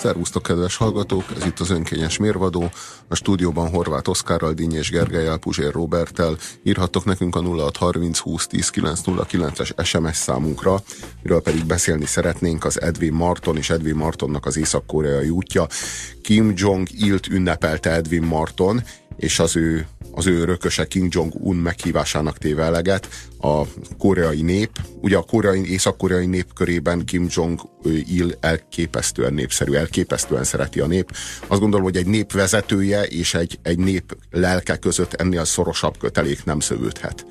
Szervusztok, kedves hallgatók! Ez itt az önkényes mérvadó. A stúdióban Horváth Oszkárral, Díny Gergelyel, Puzsér Roberttel. Írhattok nekünk a 0630 20 10 909-es SMS számunkra, miről pedig beszélni szeretnénk az Edwin Marton és Edwin Martonnak az észak-koreai útja. Kim Jong-ilt ünnepelte Edwin Marton, és az ő, az ő örököse Kim Jong-un meghívásának téve eleget a koreai nép. Ugye a koreai, észak-koreai nép körében Kim Jong-il elképesztően népszerű, elképesztően szereti a nép. Azt gondolom, hogy egy nép vezetője és egy, egy nép lelke között ennél szorosabb kötelék nem szövődhet.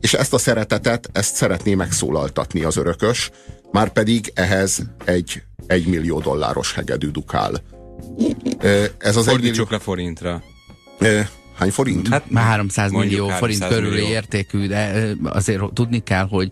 És ezt a szeretetet, ezt szeretné megszólaltatni az örökös, már pedig ehhez egy egymillió dolláros hegedű dukál. Ez az Fordítsuk millió... le forintra. Hány forint? Hát már 300 millió 300 forint körüli millió. értékű, de azért tudni kell, hogy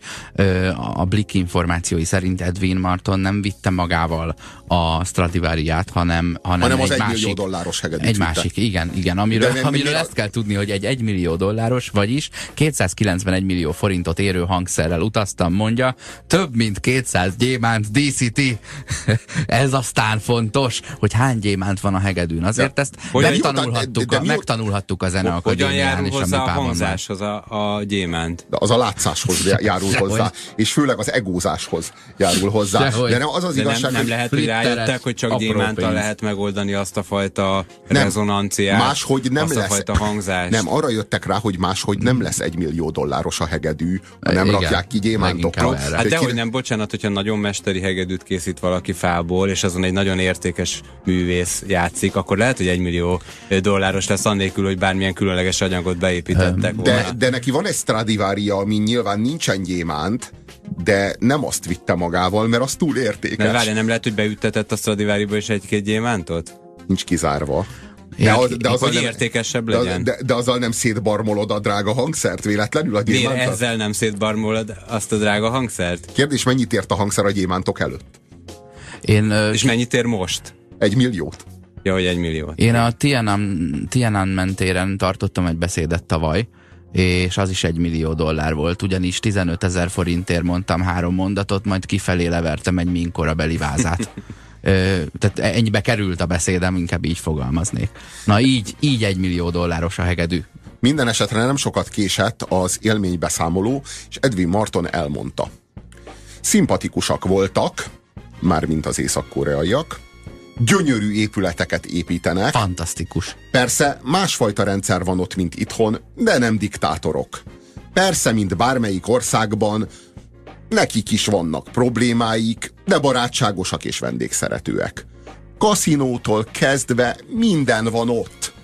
a Blick információi szerint Edwin Marton nem vitte magával a Stradivariát, hanem, hanem, hanem az egy, másik, millió dolláros hegedűt Egy vitte. másik, igen, igen. Amiről, de, amiről ezt kell tudni, hogy egy 1 millió dolláros, vagyis 291 millió forintot érő hangszerrel utaztam, mondja, több mint 200 gyémánt DCT. Ez aztán fontos, hogy hány gyémánt van a hegedűn. Azért de, ezt megtanulhattuk, de, de, de, megtanulhattuk a Hogyan járul hozzá a hangzáshoz a, a gyémánt? De az a látszáshoz járul hozzá, és főleg az egózáshoz járul hozzá. De, de nem az az de igazság, nem, nem lehet, hogy rájöttek, hogy csak gyémántal lehet megoldani azt a fajta nem, rezonanciát, máshogy nem azt lesz, a fajta hangzást. Nem, arra jöttek rá, hogy máshogy nem lesz egy millió dolláros a hegedű, ha nem Igen, rakják ki gyémántokra. Hát dehogy nem, bocsánat, hogyha nagyon mesteri hegedűt készít valaki fából, és azon egy nagyon értékes művész játszik, akkor lehet, hogy egy millió dolláros lesz annélkül, hogy bármilyen különleges anyagot beépítettek volna. De, de neki van egy Stradivária, ami nyilván nincsen gyémánt, de nem azt vitte magával, mert az túl értékes. Mert várja, nem lehet, hogy beüttetett a Stradiváriba is egy-két gyémántot? Nincs kizárva. De, az, de azzal nem, értékesebb legyen. De, de, de azzal nem szétbarmolod a drága hangszert véletlenül a gyémántot? Miért ezzel nem szétbarmolod azt a drága hangszert? Kérdés, mennyit ért a hangszer a gyémántok előtt? Én, És mennyit ér most? Egy milliót. Ja, hogy egy millió. Én a Tianan, Tiananmen téren tartottam egy beszédet tavaly, és az is egy millió dollár volt, ugyanis 15 ezer forintért mondtam három mondatot, majd kifelé levertem egy minkora beli vázát. Ö, tehát ennyibe került a beszédem, inkább így fogalmaznék. Na így, így egy millió dolláros a hegedű. Minden esetre nem sokat késett az élménybeszámoló, és Edwin Marton elmondta. Szimpatikusak voltak, mármint az észak-koreaiak, gyönyörű épületeket építenek. Fantasztikus. Persze másfajta rendszer van ott, mint itthon, de nem diktátorok. Persze, mint bármelyik országban, nekik is vannak problémáik, de barátságosak és vendégszeretőek. Kaszinótól kezdve minden van ott.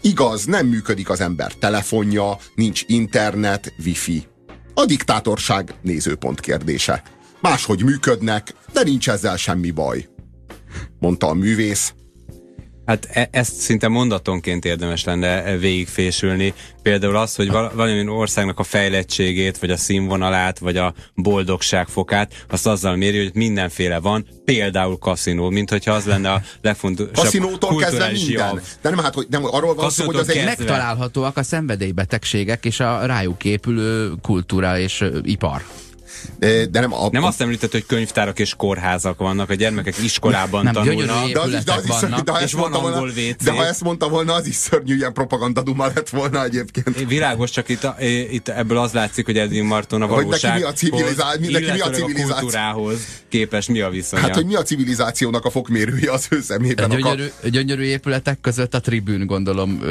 Igaz, nem működik az ember telefonja, nincs internet, wifi. A diktátorság nézőpont kérdése. Máshogy működnek, de nincs ezzel semmi baj mondta a művész. Hát e- ezt szinte mondatonként érdemes lenne végigfésülni. Például az, hogy val- valamilyen országnak a fejlettségét, vagy a színvonalát, vagy a boldogság fokát, azt azzal méri, hogy mindenféle van, például kaszinó, mint hogyha az lenne a legfontosabb Kaszinótól kezdve minden. Jav. De nem, hát, hogy nem arról van szó, hogy az egy... Megtalálhatóak a szenvedélybetegségek és a rájuk épülő kultúra és ipar. De nem, a, nem azt említett, hogy könyvtárak és kórházak vannak, a gyermekek iskolában nem, tanulnak, de, az is, de, az is szörnyű, de, ha és van angol volna, WC. De ha ezt mondta volna, az is szörnyű, ilyen propagandaduma lett volna egyébként. Világos, csak itt, itt ebből az látszik, hogy Edwin Marton a valósághoz, hogy neki mi a, civilizá... neki mi a civilizáció, a kultúrához képes mi a viszony. Hát, hogy mi a civilizációnak a fokmérője az ő szemében. Gyönyörű, a... gyönyörű épületek között a tribűn, gondolom,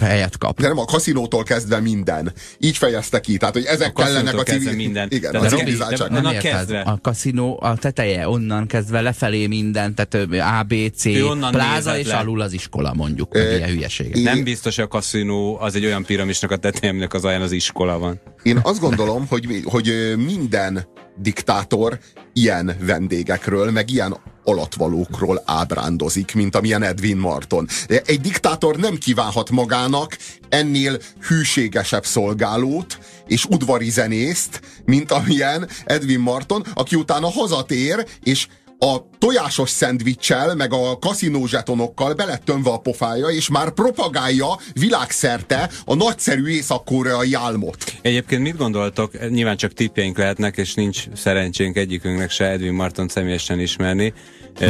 helyet kap. De nem, a kaszinótól kezdve minden. Így fejezte ki, tehát, hogy ezek kellenek a civil... minden. Igen, a civilizáltság. Nem, nem kezdve. A kaszinó a teteje, onnan kezdve lefelé minden, tehát ABC, pláza és alul az iskola mondjuk, meg ilyen hülyeségek. Nem biztos, hogy a kaszinó az egy olyan piramisnak a tetejemnek az alján az iskola van. Én azt gondolom, hogy, hogy minden diktátor ilyen vendégekről, meg ilyen alatvalókról ábrándozik, mint amilyen Edwin Marton. Egy diktátor nem kívánhat magának ennél hűségesebb szolgálót és udvari zenészt, mint amilyen Edwin Marton, aki utána hazatér, és a tojásos szendvicsel, meg a kaszinó zsetonokkal belettömve a pofája, és már propagálja világszerte a nagyszerű észak-koreai álmot. Egyébként mit gondoltok? Nyilván csak tippjeink lehetnek, és nincs szerencsénk egyikünknek se Edwin Marton személyesen ismerni.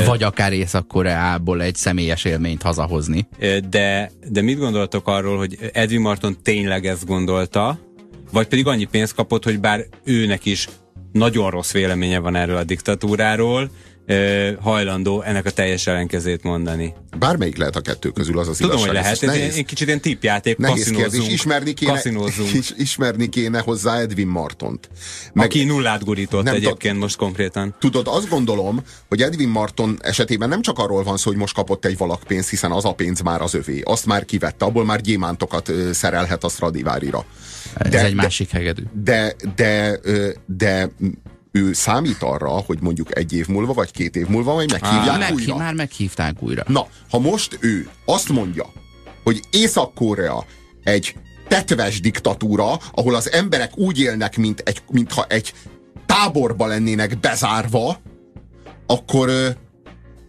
Vagy akár Észak-Koreából egy személyes élményt hazahozni. De, de mit gondoltok arról, hogy Edwin Marton tényleg ezt gondolta, vagy pedig annyi pénzt kapott, hogy bár őnek is nagyon rossz véleménye van erről a diktatúráról, hajlandó ennek a teljes ellenkezét mondani. Bármelyik lehet a kettő közül, az az Tudom, hogy lehet, ez nehéz, egy kicsit ilyen tippjáték, nehéz kérdés. Ismerni kéne, is, ismerni kéne hozzá Edwin Martont. Meg, Aki nullát gurított nem egyébként most konkrétan. Tudod, azt gondolom, hogy Edwin Marton esetében nem csak arról van szó, hogy most kapott egy valakpénzt, hiszen az a pénz már az övé. Azt már kivette, abból már gyémántokat szerelhet a Stradivárira. Ez de, egy másik hegedű. De, de, de, de ő számít arra, hogy mondjuk egy év múlva, vagy két év múlva majd meghívják meg, újra. Már meghívták újra. Na, ha most ő azt mondja, hogy Észak-Korea egy tetves diktatúra, ahol az emberek úgy élnek, mint egy, mintha egy táborba lennének bezárva, akkor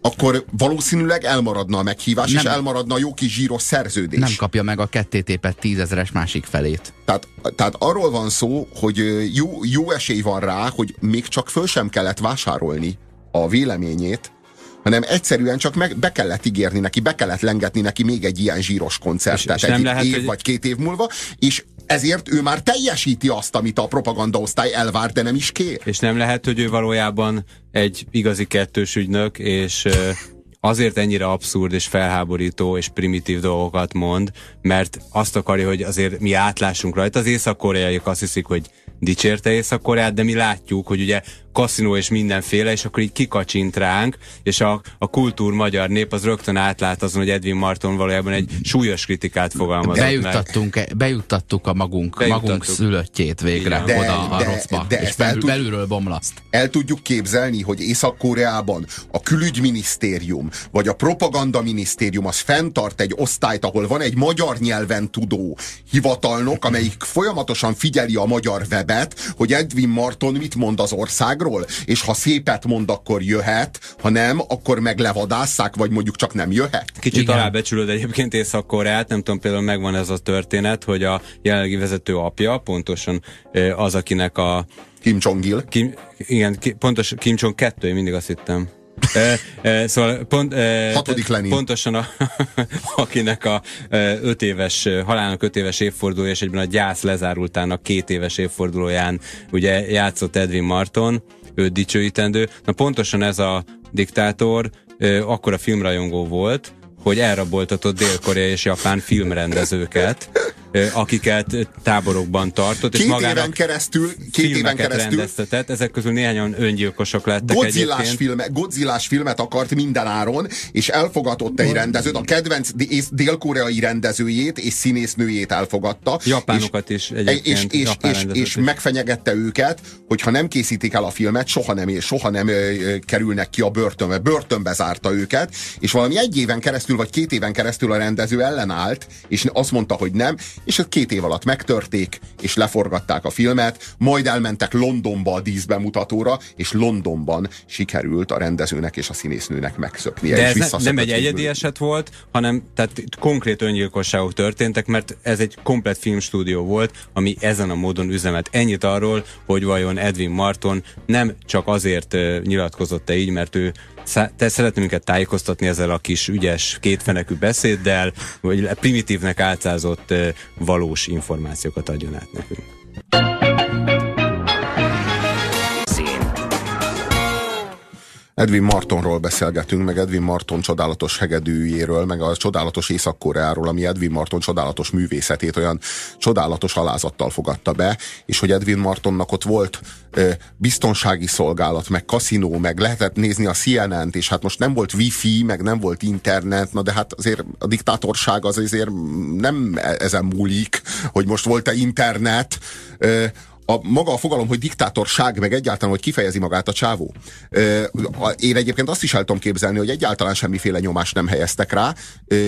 akkor valószínűleg elmaradna a meghívás, nem, és elmaradna a jó kis zsíros szerződés. Nem kapja meg a kettétépet tízezeres másik felét. Tehát, tehát arról van szó, hogy jó, jó esély van rá, hogy még csak föl sem kellett vásárolni a véleményét, hanem egyszerűen csak meg, be kellett ígérni neki, be kellett lengetni neki még egy ilyen zsíros koncertet és, és egy lehet, év hogy... vagy két év múlva, és ezért ő már teljesíti azt, amit a propagandaosztály elvár, de nem is kér. És nem lehet, hogy ő valójában egy igazi kettős ügynök, és azért ennyire abszurd és felháborító és primitív dolgokat mond, mert azt akarja, hogy azért mi átlássunk rajta. Az észak-koreaiak azt hiszik, hogy dicsérte Észak-Koreát, de mi látjuk, hogy ugye kaszinó és mindenféle, és akkor így kikacsint ránk, és a, a kultúr magyar nép az rögtön átlát azon, hogy Edwin Marton valójában egy súlyos kritikát fogalmazott bejuttattunk, meg. Bejuttattuk a magunk, bejuttattuk. magunk szülöttjét végre de, oda a de, rosszba, de és belül, tud, belülről bomlaszt. El tudjuk képzelni, hogy Észak-Koreában a külügyminisztérium, vagy a propagandaminisztérium az fenntart egy osztályt, ahol van egy magyar nyelven tudó hivatalnok, amelyik folyamatosan figyeli a magyar webet, hogy Edwin Marton mit mond az országról, országról, és ha szépet mond, akkor jöhet, ha nem, akkor meg levadásszák, vagy mondjuk csak nem jöhet. Kicsit Igen. alábecsülöd egyébként Észak-Koreát, nem tudom, például megvan ez a történet, hogy a jelenlegi vezető apja, pontosan az, akinek a Kim Jong-il. Kim, igen, ki, pontos Kim Jong 2, én mindig azt hittem. e, e, szóval pont, e, Hatodik Lenin. Pontosan a, akinek a e, öt éves, halálnak öt éves évfordulója, és egyben a gyász lezárultának két éves évfordulóján ugye játszott Edwin Marton, őt dicsőítendő. Na pontosan ez a diktátor akkor a filmrajongó volt, hogy elraboltatott Dél-Korea és Japán filmrendezőket, akiket táborokban tartott, két és magának éven keresztül, két éven keresztül rendeztetett, ezek közül néhányan öngyilkosok lettek Godzillás, filme, Godzillás filmet akart minden áron, és elfogadott egy rendezőt, a kedvenc dél-koreai rendezőjét és színésznőjét elfogadta. Japánokat és, is egyébként. És, és, és, és megfenyegette őket, hogy ha nem készítik el a filmet, soha nem, soha nem kerülnek ki a börtönbe. Börtönbe zárta őket, és valami egy éven keresztül, vagy két éven keresztül a rendező ellenállt, és azt mondta, hogy nem, és ezt két év alatt megtörték, és leforgatták a filmet, majd elmentek Londonba a díszbemutatóra, és Londonban sikerült a rendezőnek és a színésznőnek megszökni. De ez ne, nem egy egyedi eset volt, hanem tehát konkrét öngyilkosságok történtek, mert ez egy komplet filmstúdió volt, ami ezen a módon üzemelt. Ennyit arról, hogy vajon Edwin Marton nem csak azért nyilatkozott-e így, mert ő te szeretném minket tájékoztatni ezzel a kis ügyes, kétfenekű beszéddel, vagy primitívnek álcázott valós információkat adjon át nekünk. Edwin Martonról beszélgetünk, meg Edwin Marton csodálatos hegedűjéről, meg a csodálatos Észak-Koreáról, ami Edwin Marton csodálatos művészetét olyan csodálatos alázattal fogadta be, és hogy Edwin Martonnak ott volt ö, biztonsági szolgálat, meg kaszinó, meg lehetett nézni a CNN-t, és hát most nem volt wifi, meg nem volt internet, na de hát azért a diktátorság az azért nem e-, ezen múlik, hogy most volt-e internet, ö, a maga a fogalom, hogy diktátorság, meg egyáltalán, hogy kifejezi magát a csávó. Én egyébként azt is el tudom képzelni, hogy egyáltalán semmiféle nyomást nem helyeztek rá,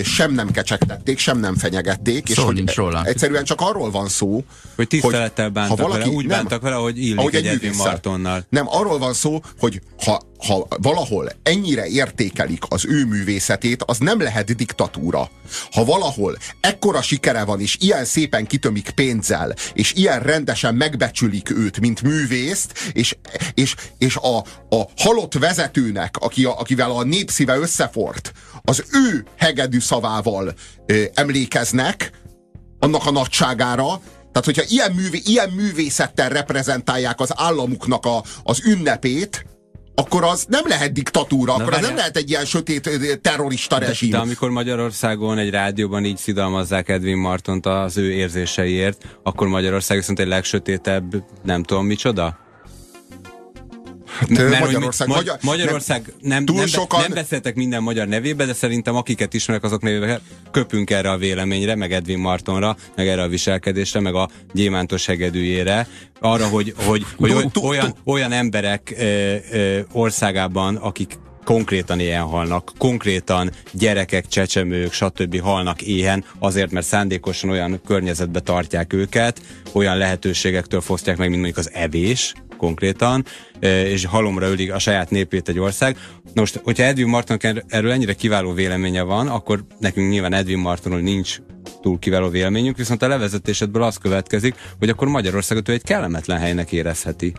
sem nem kecsegtették, sem nem fenyegették, és hogy nincs róla. egyszerűen csak arról van szó, hogy tisztelettel bántak valaki, vele, úgy nem, bántak vele, hogy illik ahogy egy, egy Edwin Martonnal. Nem, arról van szó, hogy ha ha valahol ennyire értékelik az ő művészetét, az nem lehet diktatúra. Ha valahol ekkora sikere van, és ilyen szépen kitömik pénzzel, és ilyen rendesen megbecsülik őt, mint művészt, és, és, és a, a halott vezetőnek, aki a, akivel a népszíve összefort, az ő hegedű szavával ö, emlékeznek, annak a nagyságára, tehát, hogyha ilyen, művé, ilyen művészettel reprezentálják az államuknak a, az ünnepét, akkor az nem lehet diktatúra, Na, akkor az nem lehet egy ilyen sötét terrorista de, rezsim. De amikor Magyarországon egy rádióban így szidalmazzák Edwin Martont az ő érzéseiért, akkor Magyarország viszont egy legsötétebb, nem tudom micsoda? Hát, mert Magyarország, mi, Magyar, Magyarország nem, túl nem, sokan... nem beszéltek minden magyar nevébe, de szerintem akiket ismerek, azok nevébe köpünk erre a véleményre, meg Edwin Martonra, meg erre a viselkedésre, meg a gyémántos hegedűjére, arra, hogy, hogy, hogy olyan, olyan emberek ö, ö, országában, akik konkrétan éhen halnak, konkrétan gyerekek, csecsemők, stb. halnak éhen, azért, mert szándékosan olyan környezetbe tartják őket, olyan lehetőségektől fosztják meg, mint mondjuk az evés, konkrétan, és halomra ölik a saját népét egy ország. Most, hogyha Edwin Martonnak erről ennyire kiváló véleménye van, akkor nekünk nyilván Edwin Martonról nincs túl kiváló véleményünk, viszont a levezetésedből az következik, hogy akkor Magyarországot ő egy kellemetlen helynek érezheti.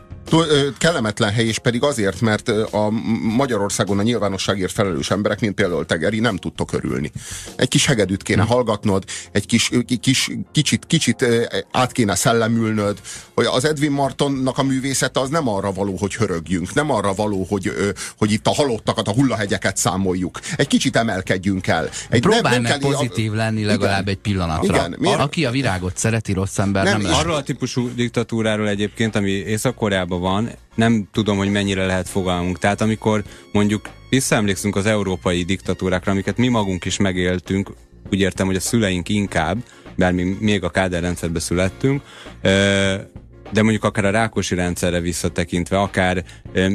Kellemetlen hely, és pedig azért, mert a Magyarországon a nyilvánosságért felelős emberek, mint például Tegeri, nem tudtok örülni. Egy kis hegedűt kéne hm. hallgatnod, egy kis, kis kicsit, kicsit át kéne szellemülnöd, hogy az Edwin Martonnak a művészete az nem arra való, hogy hörögjünk, nem arra való, hogy, hogy itt a halottakat, a hullahegyeket számoljuk. Egy kicsit emelkedjünk el. Egy, Próbálj nem, nem meg kell, pozitív lenni legalább igen, egy pillanatra. Igen, miért? Aki a virágot szereti, rossz ember nem, nem. Arról a típusú diktatúráról egyébként, ami Észak-Koreában van, nem tudom, hogy mennyire lehet fogalmunk. Tehát amikor mondjuk visszaemlékszünk az európai diktatúrákra, amiket mi magunk is megéltünk, úgy értem, hogy a szüleink inkább, bár mi még a káderrendszerbe születtünk, de mondjuk akár a Rákosi rendszerre visszatekintve, akár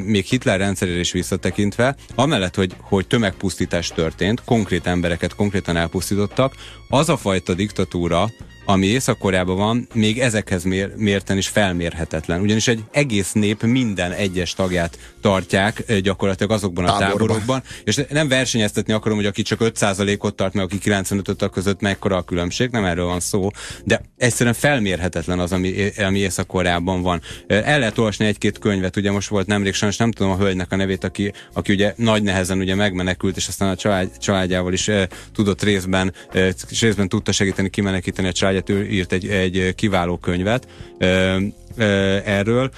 még Hitler rendszerére is visszatekintve, amellett, hogy, hogy tömegpusztítás történt, konkrét embereket konkrétan elpusztítottak, az a fajta diktatúra, ami Észak-Koreában van, még ezekhez mér, mérten is felmérhetetlen. Ugyanis egy egész nép minden egyes tagját tartják gyakorlatilag azokban a táborban. táborokban, és nem versenyeztetni akarom, hogy aki csak 5%-ot tart, meg aki 95 között mekkora a különbség, nem erről van szó, de egyszerűen felmérhetetlen az, ami, ami Észak-Koreában van. El lehet olvasni egy-két könyvet, ugye most volt nemrég, sajnos nem tudom a hölgynek a nevét, aki, aki ugye nagy nehezen ugye megmenekült, és aztán a család, családjával is e, tudott részben, e, részben tudta segíteni kimenekíteni a család Egyet írt egy, egy kiváló könyvet erről,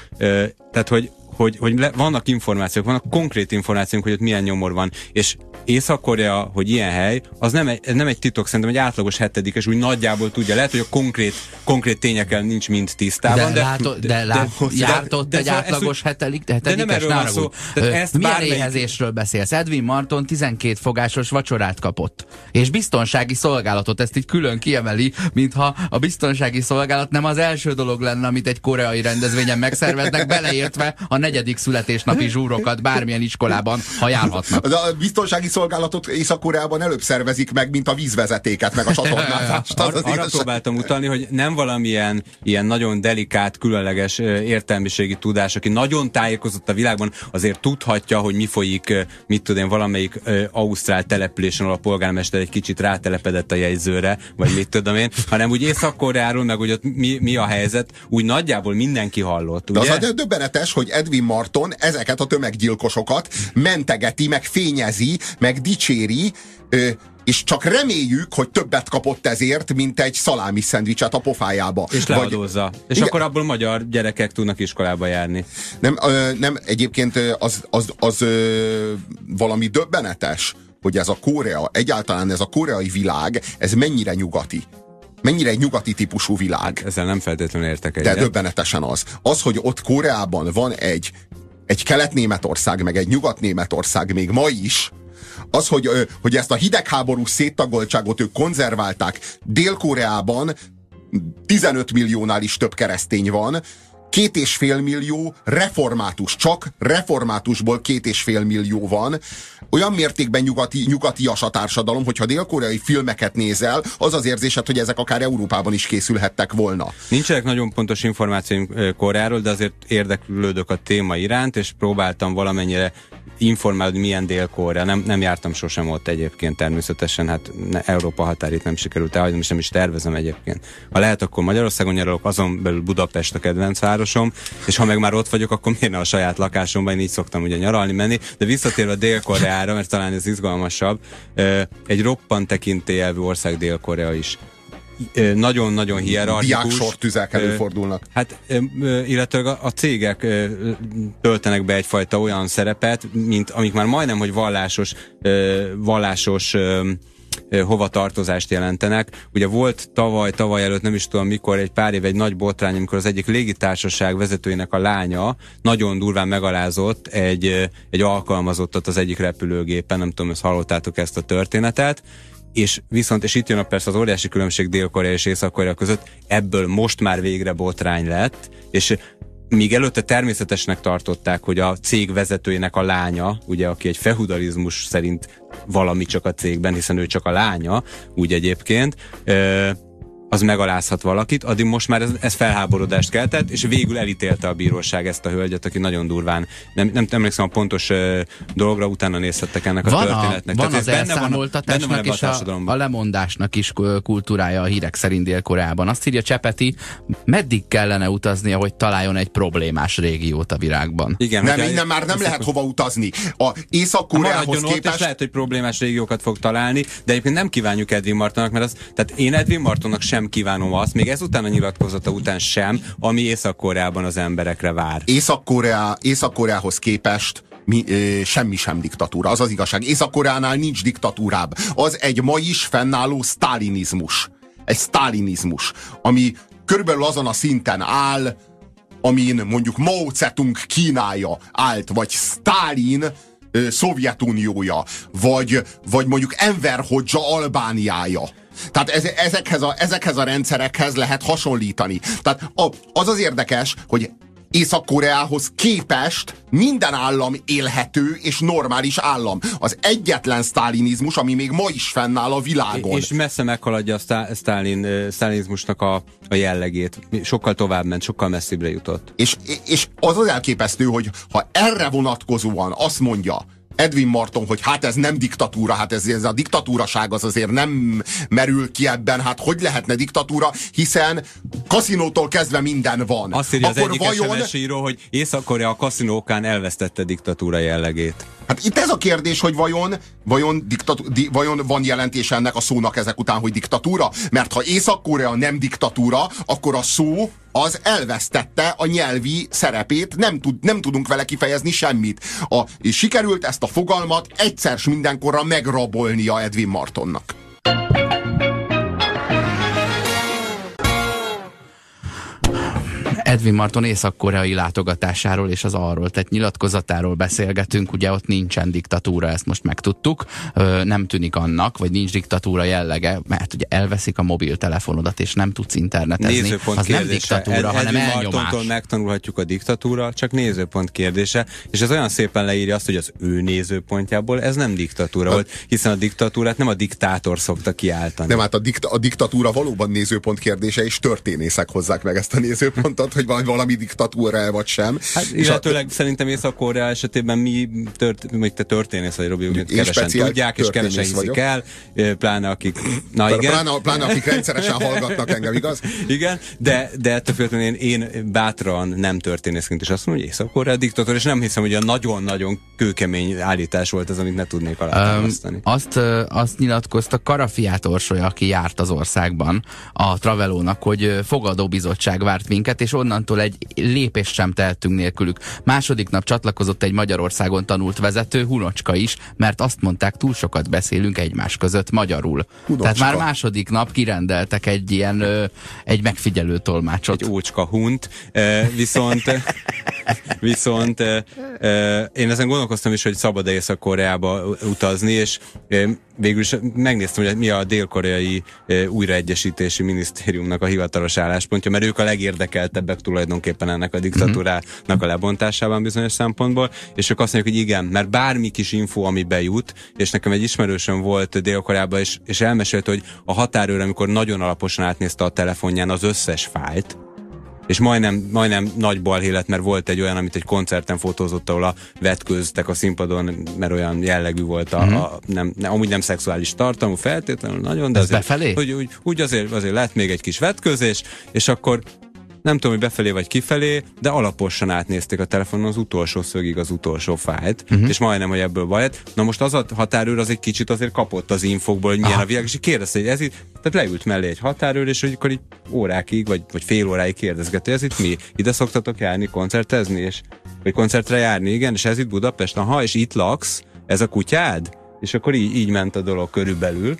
tehát hogy hogy, hogy le, vannak információk, vannak konkrét információk, hogy ott milyen nyomor van, és Észak-Korea, hogy ilyen hely, az nem egy, nem egy titok, szerintem egy átlagos hetedikes úgy nagyjából tudja. Lehet, hogy a konkrét, konkrét tényekkel nincs mind tisztában. De, de, látod, de, de, de, járt ott de, egy de, átlagos hetedik, hetedikes? De nem erről van szó. ezt Milyen bármelyik... éhezésről beszélsz? Edwin Marton 12 fogásos vacsorát kapott. És biztonsági szolgálatot, ezt így külön kiemeli, mintha a biztonsági szolgálat nem az első dolog lenne, amit egy koreai rendezvényen megszerveznek, beleértve a negyedik születésnapi zsúrokat bármilyen iskolában, ha járhatnak. A biztonsági szolgálatot Észak-Koreában előbb szervezik meg, mint a vízvezetéket, meg a csatornázást. Ar- arra próbáltam utalni, hogy nem valamilyen ilyen nagyon delikát, különleges értelmiségi tudás, aki nagyon tájékozott a világban, azért tudhatja, hogy mi folyik, mit tudom én, valamelyik ausztrál településen, ahol a polgármester egy kicsit rátelepedett a jegyzőre, vagy mit tudom én, hanem úgy Észak-Koreáról, meg úgy ott mi, mi a helyzet, úgy nagyjából mindenki hallott. Ugye? De az a döbbenetes, hogy Edwin Marton ezeket a tömeggyilkosokat mentegeti, meg fényezi, meg dicséri, ö, és csak reméljük, hogy többet kapott ezért, mint egy szalámi szendvicset a pofájába. És leadózza. Vagy, és igen. akkor abból magyar gyerekek tudnak iskolába járni. Nem, ö, nem egyébként az, az, az ö, valami döbbenetes, hogy ez a Korea, egyáltalán ez a koreai világ, ez mennyire nyugati. Mennyire egy nyugati típusú világ. Ezzel nem feltétlenül értek egyet. De döbbenetesen az. Az, hogy ott Koreában van egy, egy kelet-németország, meg egy nyugat-németország még ma is, az, hogy, hogy ezt a hidegháború széttagoltságot ők konzerválták. Dél-Koreában 15 milliónál is több keresztény van, két és fél millió református, csak reformátusból két és fél millió van. Olyan mértékben nyugati, nyugatias a társadalom, hogyha dél-koreai filmeket nézel, az az érzésed, hogy ezek akár Európában is készülhettek volna. Nincsenek nagyon pontos információim Koreáról, de azért érdeklődök a téma iránt, és próbáltam valamennyire informálod, milyen Dél-Korea. Nem, nem jártam sosem ott egyébként természetesen, hát ne, Európa határit nem sikerült elhagynom, és nem is tervezem egyébként. Ha lehet, akkor Magyarországon nyaralok, azon belül Budapest a kedvenc városom, és ha meg már ott vagyok, akkor miért ne a saját lakásomban, én így szoktam ugye nyaralni menni, de visszatérve Dél-Koreára, mert talán ez izgalmasabb, egy roppant tekintélyelvű ország Dél-Korea is nagyon-nagyon hierarchikus. tüzek előfordulnak. Hát, illetve a, a cégek töltenek be egyfajta olyan szerepet, mint amik már majdnem, hogy vallásos, vallásos hovatartozást jelentenek. Ugye volt tavaly, tavaly előtt nem is tudom mikor, egy pár év egy nagy botrány, amikor az egyik légitársaság vezetőjének a lánya nagyon durván megalázott egy, egy alkalmazottat az egyik repülőgépen, nem tudom, ezt hallottátok ezt a történetet, és viszont, és itt jön a persze az óriási különbség Dél-Korea és Észak-Korea között, ebből most már végre botrány lett, és míg előtte természetesnek tartották, hogy a cég vezetőjének a lánya, ugye, aki egy feudalizmus szerint valami csak a cégben, hiszen ő csak a lánya, úgy egyébként, az megalázhat valakit, addig most már ez, ez felháborodást keltett, és végül elítélte a bíróság ezt a hölgyet, aki nagyon durván, nem, nem emlékszem a pontos uh, dologra, utána nézhettek ennek a van történetnek. A, van Tehát az elszámoltatásnak és a, a, a lemondásnak is kultúrája a hírek szerint Dél-Koreában. Azt írja Csepeti, meddig kellene utaznia, hogy találjon egy problémás régiót a virágban? Igen, nem, innen már nem lehet hova utazni. A Észak-Koreához képest... Ott, lehet, hogy problémás régiókat fog találni, de egyébként nem kívánjuk Edwin Martonnak, mert az, tehát én Edwin Martonnak sem sem kívánom azt, még ezután a nyilatkozata után sem, ami Észak-Koreában az emberekre vár. Észak-Koreához képest mi, ö, semmi sem diktatúra. Az az igazság. Észak-Koreánál nincs diktatúrább. Az egy ma is fennálló sztálinizmus. Egy sztálinizmus, ami körülbelül azon a szinten áll, amin mondjuk Mao Zedong Kínája állt, vagy Stalin Szovjetuniója, vagy, vagy mondjuk Enver Hodzsa Albániája. Tehát ez, ezekhez, a, ezekhez a rendszerekhez lehet hasonlítani. Tehát az az érdekes, hogy Észak-Koreához képest minden állam élhető és normális állam. Az egyetlen sztálinizmus, ami még ma is fennáll a világon. És messze meghaladja a sztálin, sztálinizmusnak a, a jellegét. Sokkal tovább ment, sokkal messzibbre jutott. És, és az az elképesztő, hogy ha erre vonatkozóan azt mondja, Edwin Marton, hogy hát ez nem diktatúra, hát ez, ez a diktatúraság az azért nem merül ki ebben, hát hogy lehetne diktatúra, hiszen kaszinótól kezdve minden van. Azt írja Akkor az egyik vajon... író, hogy Észak-Korea a kaszinókán elvesztette diktatúra jellegét. Hát itt ez a kérdés, hogy vajon, vajon, diktatú, di, vajon van jelentése ennek a szónak ezek után, hogy diktatúra? Mert ha Észak-Korea nem diktatúra, akkor a szó az elvesztette a nyelvi szerepét, nem, tud, nem tudunk vele kifejezni semmit. A, és sikerült ezt a fogalmat egyszer mindenkorra megrabolnia Edwin Martonnak. Edwin Marton észak-koreai látogatásáról és az arról tett nyilatkozatáról beszélgetünk, ugye ott nincsen diktatúra, ezt most megtudtuk, nem tűnik annak, vagy nincs diktatúra jellege, mert ugye elveszik a mobiltelefonodat, és nem tudsz internetezni, nézőpont az kérdése. nem diktatúra, Ed, hanem Edwin elnyomás. Martontól megtanulhatjuk a diktatúra, csak nézőpont kérdése, és ez olyan szépen leírja azt, hogy az ő nézőpontjából ez nem diktatúra volt, hiszen a diktatúrát nem a diktátor szokta kiáltani. Nem, hát a, dikt a diktatúra valóban nézőpont kérdése, és történészek hozzák meg ezt a nézőpontot, hogy valami diktatúra vagy sem. Hát, illetőleg a... szerintem Észak-Korea esetében mi, tört, még te történész vagy, Robi, kevesen tudják, és kevesen hiszik vagyok. el, pláne akik... Na, igen. Pláne, pláne akik rendszeresen hallgatnak engem, igaz? Igen, de, de ettől függetlenül én, én bátran nem történészként is azt mondom, hogy Észak-Korea diktatúra, és nem hiszem, hogy a nagyon-nagyon kőkemény állítás volt az, amit ne tudnék alátámasztani. Um, azt, azt nyilatkozta Karafiát Orsolya, aki járt az országban a Travelónak, hogy fogadóbizottság várt minket, és onnan onnantól egy lépést sem tehetünk nélkülük. Második nap csatlakozott egy Magyarországon tanult vezető, Hunocska is, mert azt mondták, túl sokat beszélünk egymás között magyarul. Hunocska. Tehát már második nap kirendeltek egy ilyen, ö, egy megfigyelő tolmácsot. Egy ócska hunt, e, viszont viszont e, e, én ezen gondolkoztam is, hogy szabad-e Észak-Koreába utazni, és e, végül is megnéztem, hogy mi a dél-koreai újraegyesítési minisztériumnak a hivatalos álláspontja, mert ők a legérdekeltebbek tulajdonképpen ennek a diktatúrának a lebontásában bizonyos szempontból, és ők azt mondják, hogy igen, mert bármi kis info, ami bejut, és nekem egy ismerősöm volt Dél-Koreában, és, és elmesélte, hogy a határőr, amikor nagyon alaposan átnézte a telefonján az összes fájlt, és majdnem, majdnem nagy balhé lett, mert volt egy olyan, amit egy koncerten fotózott, ahol a vetköztek a színpadon, mert olyan jellegű volt a, uh-huh. a nem, nem, amúgy nem szexuális tartalmú feltétlenül nagyon, de Ez azért, befelé? hogy úgy, úgy azért, azért lett még egy kis vetközés, és akkor nem tudom, hogy befelé vagy kifelé, de alaposan átnézték a telefonon az utolsó szögig az utolsó fájt, uh-huh. és majdnem, hogy ebből baj lett. Na most az a határőr az egy kicsit azért kapott az infokból, hogy milyen Aha. a világ, és kérdezte, hogy ez itt, tehát leült mellé egy határőr, és hogy akkor így órákig, vagy, vagy fél óráig kérdezgette, ez itt mi? Ide szoktatok járni, koncertezni, és vagy koncertre járni, igen, és ez itt Budapest, aha, és itt laksz, ez a kutyád? És akkor így, így ment a dolog körülbelül.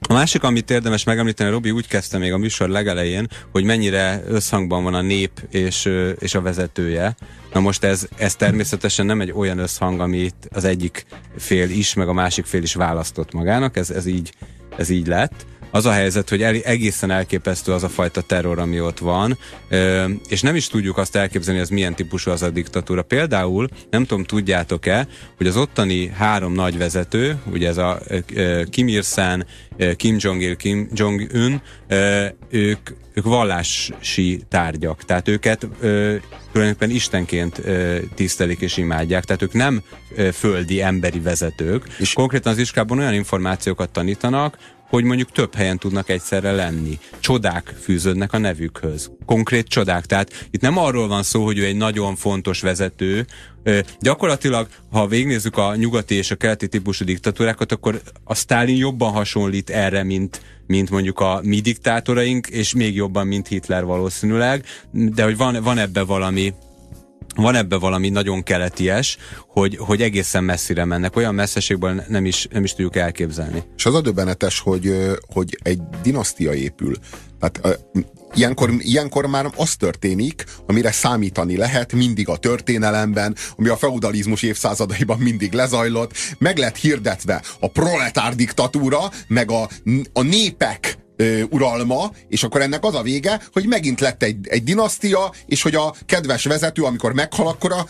A másik, amit érdemes megemlíteni, Robi úgy kezdte még a műsor legelején, hogy mennyire összhangban van a nép és, és a vezetője. Na most ez, ez természetesen nem egy olyan összhang, amit az egyik fél is, meg a másik fél is választott magának, ez, ez, így, ez így lett. Az a helyzet, hogy el, egészen elképesztő az a fajta terror, ami ott van, ö, és nem is tudjuk azt elképzelni, hogy ez milyen típusú az a diktatúra. Például, nem tudom, tudjátok-e, hogy az ottani három nagy vezető, ugye ez a ö, Kim Il-sen, Kim Jong-il, Kim Jong-un, ők, ők vallási tárgyak, tehát őket ö, tulajdonképpen istenként ö, tisztelik és imádják, tehát ők nem ö, földi emberi vezetők. És konkrétan az iskolában olyan információkat tanítanak, hogy mondjuk több helyen tudnak egyszerre lenni. Csodák fűződnek a nevükhöz. Konkrét csodák. Tehát itt nem arról van szó, hogy ő egy nagyon fontos vezető. Gyakorlatilag, ha végnézzük a nyugati és a keleti típusú diktatúrákat, akkor a Stalin jobban hasonlít erre, mint, mint mondjuk a mi diktátoraink, és még jobban, mint Hitler valószínűleg. De hogy van, van ebbe valami, van ebbe valami nagyon keleties, hogy, hogy egészen messzire mennek. Olyan messzeségből nem is, nem is tudjuk elképzelni. És az a döbbenetes, hogy, hogy egy dinasztia épül. Tehát ilyenkor, ilyenkor már az történik, amire számítani lehet mindig a történelemben, ami a feudalizmus évszázadaiban mindig lezajlott, meg lett hirdetve a proletár diktatúra, meg a, a népek ö, uralma, és akkor ennek az a vége, hogy megint lett egy, egy dinasztia, és hogy a kedves vezető, amikor meghal, akkor a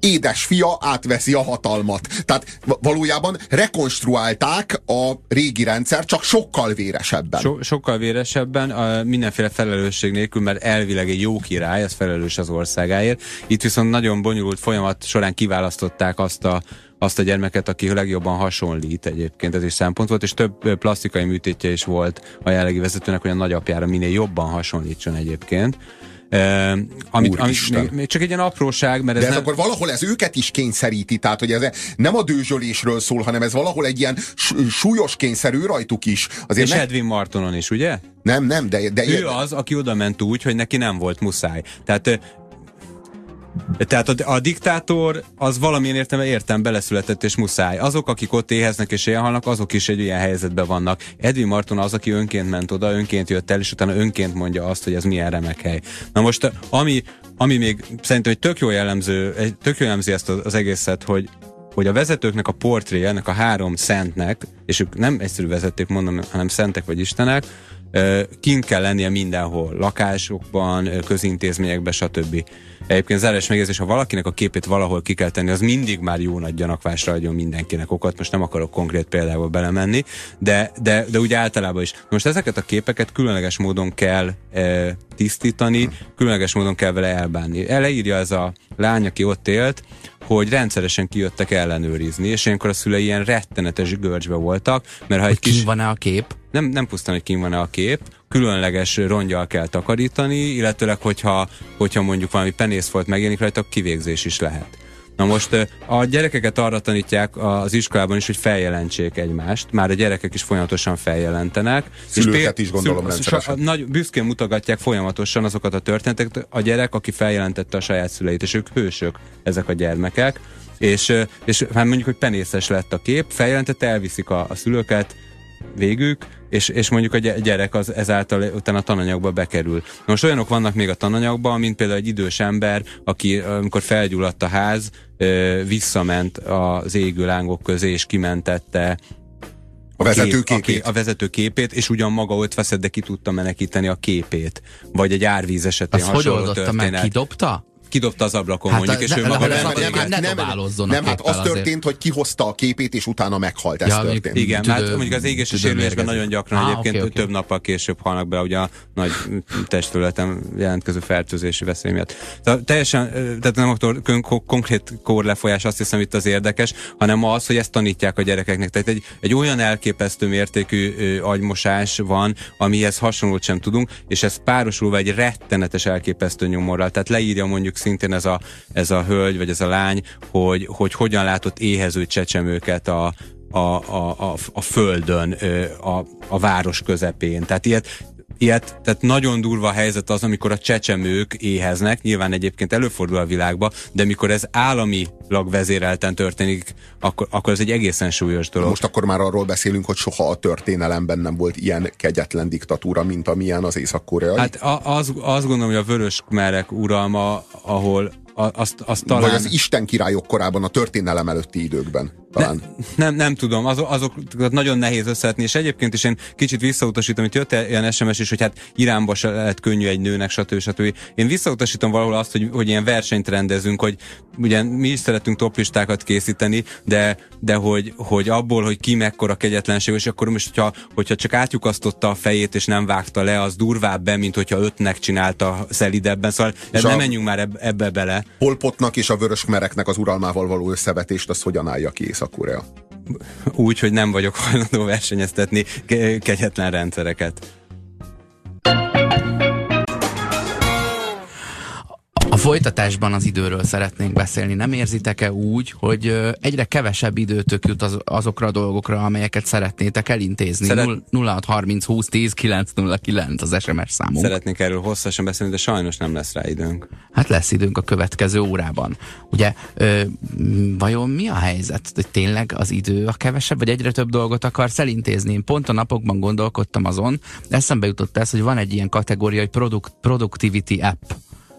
édes fia átveszi a hatalmat. Tehát valójában rekonstruálták a régi rendszer, csak sokkal véresebben. So, sokkal véresebben, a, mindenféle felelősség nélkül, mert elvileg egy jó király, az felelős az országáért. Itt viszont nagyon bonyolult folyamat során kiválasztották azt a azt a gyermeket, aki legjobban hasonlít egyébként, ez is szempont volt, és több plastikai műtétje is volt a jelenlegi vezetőnek, hogy a nagyapjára minél jobban hasonlítson egyébként. Uh, amit, amit még, még csak egy ilyen apróság, mert ez De ez nem... akkor valahol ez őket is kényszeríti, tehát hogy ez nem a dőzsölésről szól, hanem ez valahol egy ilyen súlyos kényszerű rajtuk is. Azért És ne... Edwin Martonon is, ugye? Nem, nem, de... de ő az, aki oda ment úgy, hogy neki nem volt muszáj. Tehát tehát a, a diktátor az valamilyen értelme értem beleszületett és muszáj. Azok, akik ott éheznek és élhalnak, azok is egy ilyen helyzetben vannak. Edwin Marton az, aki önként ment oda, önként jött el, és utána önként mondja azt, hogy ez milyen remek hely. Na most, ami, ami még szerintem egy tök jó jellemző, egy tök jó jellemzi ezt az egészet, hogy hogy a vezetőknek a portréja, ennek a három szentnek, és ők nem egyszerű vezetők, mondom, hanem szentek vagy istenek, kint kell lennie mindenhol, lakásokban, közintézményekben, stb. Egyébként záros megjegyzés, ha valakinek a képét valahol ki kell tenni, az mindig már jó nagy gyanakvásra adjon mindenkinek okot. Most nem akarok konkrét példába belemenni, de, de, de úgy általában is. Most ezeket a képeket különleges módon kell e, tisztítani, különleges módon kell vele elbánni. Eleírja ez a lány, aki ott élt, hogy rendszeresen kijöttek ellenőrizni, és ilyenkor a szülei ilyen rettenetes görcsbe voltak, mert ha egy kis... van-e a kép? Nem, nem pusztán, hogy kim van-e a kép, különleges rongyal kell takarítani, illetőleg, hogyha, hogyha mondjuk valami penészfolt megjelenik rajta, kivégzés is lehet. Na most a gyerekeket arra tanítják az iskolában is, hogy feljelentsék egymást. Már a gyerekek is folyamatosan feljelentenek. Szülőket is gondolom szül, Nagy, büszkén mutogatják folyamatosan azokat a történeteket. A gyerek, aki feljelentette a saját szüleit, és ők hősök, ezek a gyermekek. És, és hát mondjuk, hogy penészes lett a kép, feljelentette, elviszik a, a szülőket, végük, és, és mondjuk a gyerek az ezáltal utána a tananyagba bekerül. Most olyanok vannak még a tananyagban, mint például egy idős ember, aki amikor felgyulladt a ház, visszament az égő lángok közé, és kimentette a vezető kép, képét. A, a vezető képét, és ugyan maga ott veszed, de ki tudta menekíteni a képét. Vagy egy árvíz esetén Azt hogy oldotta történet. meg? Kidobta? Kidobta az ablakon hát, mondjuk, és ne, ő maga nem, nem, nem, nem, nem, nem, nem, hát az történt, hogy kihozta a képét, és utána meghalt. Ez Ja, történt. Igen, Tüdő- mert mondjuk az égés és sérülésben nagyon gyakran Ah, egyébként oké, oké. több nappal később halnak be ugye a nagy testületen jelentkező fertőzési veszély miatt. Tehát teljesen, tehát nem kon- konkrét kórlefolyás azt hiszem itt az érdekes, hanem az, hogy ezt tanítják a gyerekeknek. Tehát egy, egy olyan elképesztő mértékű ö, agymosás van, amihez hasonlót sem tudunk, és ez párosulva egy rettenetes elképesztő nyomorral. Tehát leírja mondjuk szintén ez a, ez a hölgy, vagy ez a lány, hogy, hogy hogyan látott éhező csecsemőket a, a, a, a, a földön, a, a város közepén. Tehát ilyet, ilyet, tehát nagyon durva helyzet az, amikor a csecsemők éheznek, nyilván egyébként előfordul a világba, de mikor ez államilag vezérelten történik, akkor, akkor ez egy egészen súlyos dolog. Most akkor már arról beszélünk, hogy soha a történelemben nem volt ilyen kegyetlen diktatúra, mint amilyen az észak-koreai. Hát a, az, azt gondolom, hogy a vörös merek uralma, ahol azt, azt talán... Vagy az Isten királyok korában, a történelem előtti időkben. Talán. Ne, nem, nem tudom, azok, azokat nagyon nehéz összehetni, és egyébként is én kicsit visszautasítom, hogy jött ilyen SMS is, hogy hát Iránba se lehet könnyű egy nőnek, stb. stb. Én visszautasítom valahol azt, hogy, hogy ilyen versenyt rendezünk, hogy ugye mi is szeretünk toplistákat készíteni, de, de hogy, hogy abból, hogy ki mekkora kegyetlenség, és akkor most, hogyha, hogyha csak átjukasztotta a fejét, és nem vágta le, az durvább be, mint hogyha ötnek csinálta szelidebben. Szóval És nem menjünk már ebbe, ebbe bele. Polpotnak és a vörös mereknek az uralmával való összevetést, az hogyan állja ki Észak-Korea? úgy, hogy nem vagyok hajlandó versenyeztetni ke- kegyetlen rendszereket. Folytatásban az időről szeretnénk beszélni. Nem érzitek-e úgy, hogy egyre kevesebb időtök jut az, azokra a dolgokra, amelyeket szeretnétek elintézni? Szeret- Szeret... 0630 20 10 909 az SMS számunk. Szeretnék erről hosszasan beszélni, de sajnos nem lesz rá időnk. Hát lesz időnk a következő órában. Ugye, ö, vajon mi a helyzet? Hogy tényleg az idő a kevesebb, vagy egyre több dolgot akarsz elintézni? Én pont a napokban gondolkodtam azon, eszembe jutott ez, hogy van egy ilyen kategória, hogy product, productivity app.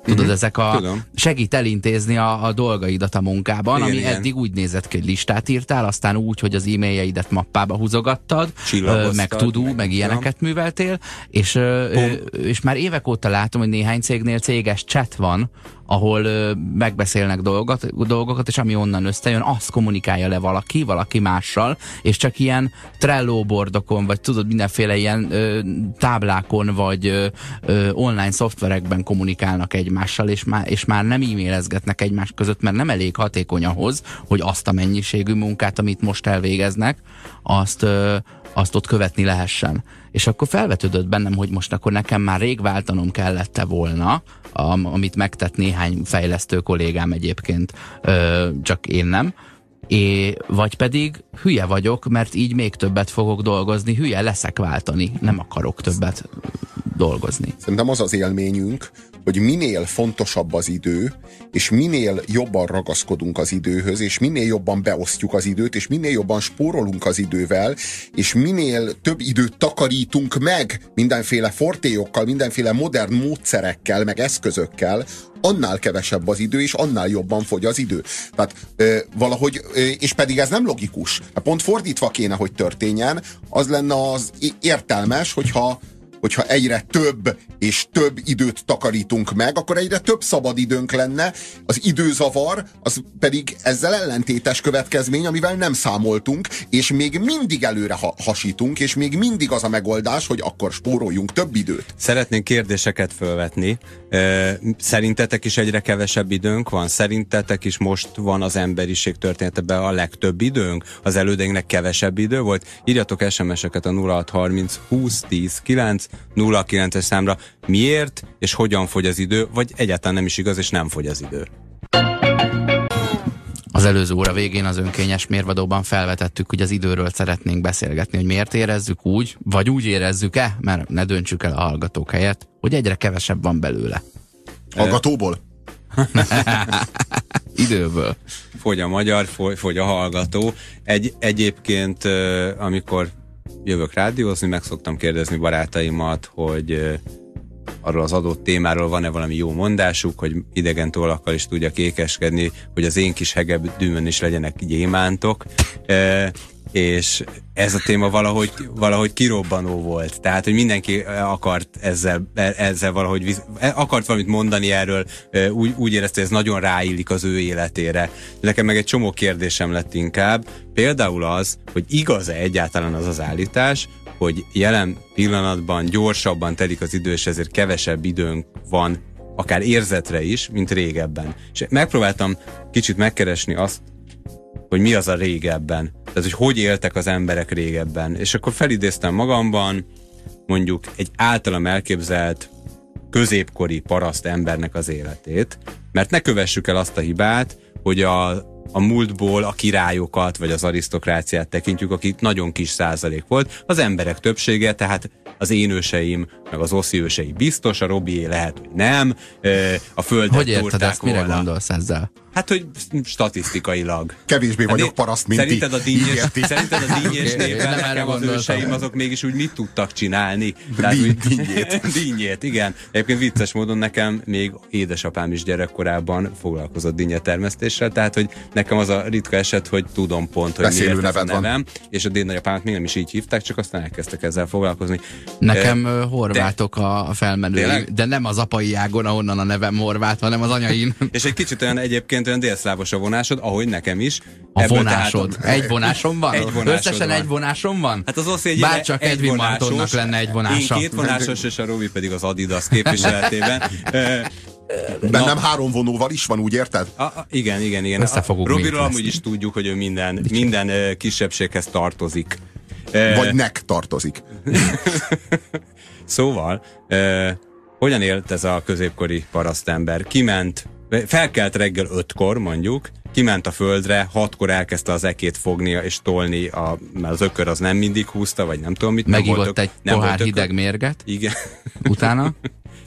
Tudod, Mhm, ezek a tudom. segít elintézni a, a dolgaidat a munkában, Igen, ami igen. eddig úgy nézett ki, hogy listát írtál, aztán úgy, hogy az e-mailjeidet mappába húzogattad, ö, meg tudó, meg, meg ilyeneket műveltél, és, ö, és már évek óta látom, hogy néhány cégnél céges chat van, ahol ö, megbeszélnek dolgot, dolgokat, és ami onnan összejön, azt kommunikálja le valaki, valaki mással, és csak ilyen Trello bordokon, vagy tudod, mindenféle ilyen ö, táblákon, vagy ö, ö, online szoftverekben kommunikálnak egymással, és már, és már nem e-mailezgetnek egymás között, mert nem elég hatékony ahhoz, hogy azt a mennyiségű munkát, amit most elvégeznek, azt, ö, azt ott követni lehessen. És akkor felvetődött bennem, hogy most akkor nekem már rég váltanom kellette volna, am, amit megtett néhány fejlesztő kollégám egyébként, csak én nem, É, vagy pedig hülye vagyok, mert így még többet fogok dolgozni, hülye leszek váltani, nem akarok többet dolgozni. Szerintem az az élményünk, hogy minél fontosabb az idő, és minél jobban ragaszkodunk az időhöz, és minél jobban beosztjuk az időt, és minél jobban spórolunk az idővel, és minél több időt takarítunk meg mindenféle fortélyokkal, mindenféle modern módszerekkel, meg eszközökkel, annál kevesebb az idő, és annál jobban fogy az idő. Tehát ö, valahogy, ö, és pedig ez nem logikus. Hát pont fordítva kéne, hogy történjen, az lenne az értelmes, hogyha hogyha egyre több és több időt takarítunk meg, akkor egyre több szabad időnk lenne, az időzavar, az pedig ezzel ellentétes következmény, amivel nem számoltunk, és még mindig előre ha- hasítunk, és még mindig az a megoldás, hogy akkor spóroljunk több időt. Szeretnénk kérdéseket felvetni. Ö, Szerintetek is egyre kevesebb időnk van? Szerintetek is most van az emberiség történetében a legtöbb időnk? Az elődeinknek kevesebb idő volt? Írjatok SMS-eket a 0630 20 10 9 09-es számra. Miért és hogyan fogy az idő? Vagy egyáltalán nem is igaz, és nem fogy az idő? Az előző óra végén az önkényes mérvadóban felvetettük, hogy az időről szeretnénk beszélgetni, hogy miért érezzük úgy, vagy úgy érezzük-e, mert ne döntsük el a hallgatók helyett, hogy egyre kevesebb van belőle. Hallgatóból? Időből. fogy a magyar, fogy, fogy a hallgató. Egy, egyébként, amikor jövök rádiózni, meg szoktam kérdezni barátaimat, hogy arról az adott témáról van-e valami jó mondásuk, hogy idegen tollakkal is tudjak ékeskedni, hogy az én kis hegedűmön is legyenek gyémántok. És ez a téma valahogy, valahogy kirobbanó volt. Tehát, hogy mindenki akart ezzel, ezzel valahogy, akart valamit mondani erről, úgy, úgy érezte, hogy ez nagyon ráillik az ő életére. Nekem meg egy csomó kérdésem lett inkább, például az, hogy igaz-e egyáltalán az az állítás, hogy jelen pillanatban gyorsabban telik az idő, és ezért kevesebb időnk van akár érzetre is, mint régebben. És megpróbáltam kicsit megkeresni azt, hogy mi az a régebben. Tehát, hogy hogy éltek az emberek régebben. És akkor felidéztem magamban mondjuk egy általam elképzelt középkori paraszt embernek az életét, mert ne kövessük el azt a hibát, hogy a, a múltból a királyokat vagy az arisztokráciát tekintjük, akik nagyon kis százalék volt. Az emberek többsége, tehát az én őseim, meg az oszi ősei biztos, a Robié lehet, hogy nem. A földet Hogy érted ezt? Mire gondolsz ezzel? Hát, hogy statisztikailag. Kevésbé hát vagyok paraszt, mint szerinted a dínyes, Szerinted a dínyes néven nekem az őseim azok mégis úgy mit tudtak csinálni? Tehát, Díny, dínyét. dínyét, igen. Egyébként vicces módon nekem még édesapám is gyerekkorában foglalkozott dinnyetermesztéssel, tehát hogy nekem az a ritka eset, hogy tudom pont, hogy Beszélő miért neved a nevem, van. és a dédnagyapámat még nem is így hívták, csak aztán elkezdtek ezzel foglalkozni. Nekem uh, horvátok de, a felmenői, de nem az apai ágon, ahonnan a nevem horvát, hanem az anyain. és egy kicsit olyan egyébként olyan délszlávos a vonásod, ahogy nekem is. A Ebből vonásod? Tehát, egy vonásom van? Egy vonásod Összesen van. egy vonásom van? Hát az Oszi egy Bárcsak egy Edwin Martonnak lenne egy vonása. Én két vonásos, és a Robi pedig az Adidas képviseletében. Bennem három vonóval is van, úgy érted? A, a, igen, igen, igen. Össze fogunk Robiról amúgy is tudjuk, hogy ő minden, minden kisebbséghez tartozik. Vagy nek tartozik. szóval, hogyan élt ez a középkori parasztember? Kiment felkelt reggel ötkor mondjuk, kiment a földre, hatkor elkezdte az ekét fogni és tolni, a, mert az ökör az nem mindig húzta, vagy nem tudom mit. Megívott nem egy nem pohár hideg mérget. Igen. Utána?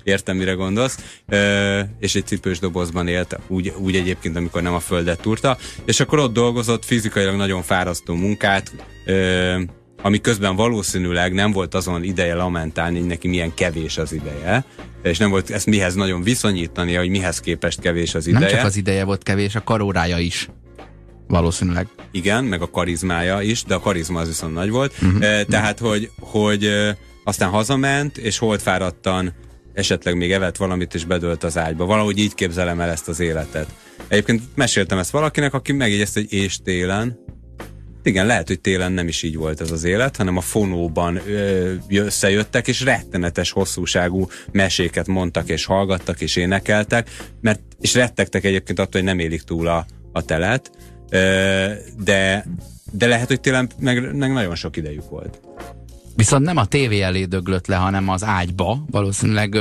Értem, mire gondolsz. Ö, és egy cipős dobozban élt, úgy, úgy egyébként, amikor nem a földet turta. És akkor ott dolgozott fizikailag nagyon fárasztó munkát, ö, ami közben valószínűleg nem volt azon ideje lamentálni, hogy neki milyen kevés az ideje, és nem volt ezt mihez nagyon viszonyítani, hogy mihez képest kevés az ideje. Nem csak az ideje volt kevés, a karórája is. Valószínűleg. Igen, meg a karizmája is, de a karizma az viszont nagy volt. Uh-huh. Tehát, hogy, hogy e, aztán hazament, és holdfáradtan esetleg még evett valamit, és bedölt az ágyba. Valahogy így képzelem el ezt az életet. Egyébként meséltem ezt valakinek, aki megjegyezte, hogy és télen, igen, lehet, hogy télen nem is így volt ez az élet, hanem a fonóban ö, összejöttek, és rettenetes hosszúságú meséket mondtak, és hallgattak, és énekeltek, mert, és rettegtek egyébként attól, hogy nem élik túl a, a telet, ö, de, de lehet, hogy télen meg, meg nagyon sok idejük volt. Viszont nem a tévé elé döglött le, hanem az ágyba. Valószínűleg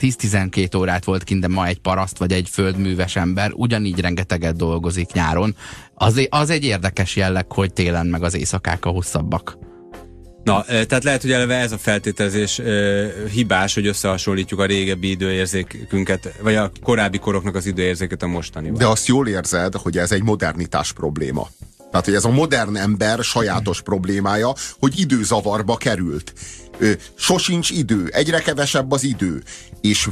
10-12 órát volt kint, de ma egy paraszt vagy egy földműves ember ugyanígy rengeteget dolgozik nyáron. Az, az egy érdekes jelleg, hogy télen meg az éjszakák a hosszabbak. Na, tehát lehet, hogy eleve ez a feltételezés hibás, hogy összehasonlítjuk a régebbi időérzékünket, vagy a korábbi koroknak az időérzéket a mostanival. De azt jól érzed, hogy ez egy modernitás probléma. Tehát, hogy ez a modern ember sajátos problémája, hogy időzavarba került. Sosincs idő, egyre kevesebb az idő, és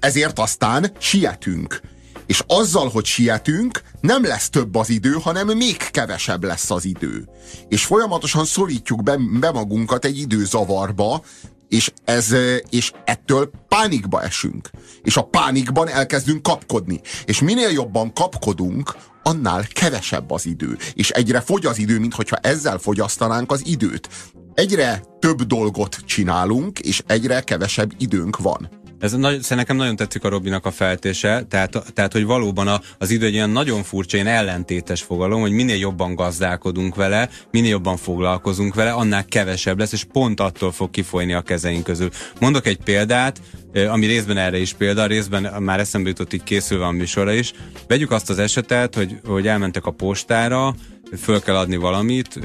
ezért aztán sietünk. És azzal, hogy sietünk, nem lesz több az idő, hanem még kevesebb lesz az idő. És folyamatosan szorítjuk be, be magunkat egy időzavarba, és, ez, és ettől pánikba esünk. És a pánikban elkezdünk kapkodni. És minél jobban kapkodunk, annál kevesebb az idő. És egyre fogy az idő, mint hogyha ezzel fogyasztanánk az időt. Egyre több dolgot csinálunk, és egyre kevesebb időnk van. Ez nagy, nekem nagyon tetszik a Robinak a feltése, tehát, tehát hogy valóban a, az idő egy ilyen nagyon furcsa, ilyen ellentétes fogalom, hogy minél jobban gazdálkodunk vele, minél jobban foglalkozunk vele, annál kevesebb lesz, és pont attól fog kifolyni a kezeink közül. Mondok egy példát, ami részben erre is példa, részben már eszembe jutott így készülve a műsorra is. Vegyük azt az esetet, hogy, hogy elmentek a postára, föl kell adni valamit,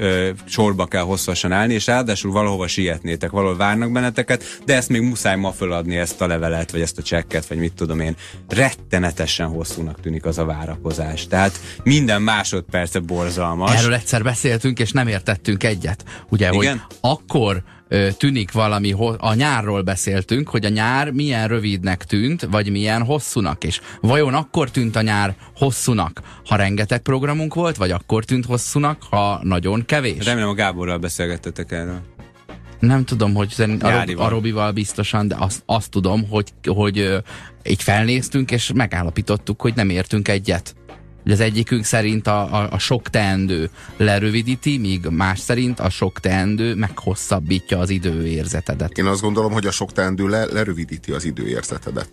sorba kell hosszasan állni, és ráadásul valahova sietnétek, valahol várnak benneteket, de ezt még muszáj ma föladni ezt a levelet, vagy ezt a csekket, vagy mit tudom én. Rettenetesen hosszúnak tűnik az a várakozás. Tehát minden másodperce borzalmas. Erről egyszer beszéltünk, és nem értettünk egyet. Ugye, Igen? hogy akkor tűnik valami, a nyárról beszéltünk, hogy a nyár milyen rövidnek tűnt, vagy milyen hosszúnak, és vajon akkor tűnt a nyár hosszúnak, ha rengeteg programunk volt, vagy akkor tűnt hosszúnak, ha nagyon kevés? Remélem a Gáborral beszélgettetek erről. Nem tudom, hogy a, a Robival biztosan, de azt, azt tudom, hogy, hogy így felnéztünk, és megállapítottuk, hogy nem értünk egyet. Hogy az egyikünk szerint a, a, a sok teendő lerövidíti, míg más szerint a sok teendő meghosszabbítja az időérzetedet. Én azt gondolom, hogy a sok teendő le, lerövidíti az időérzetedet.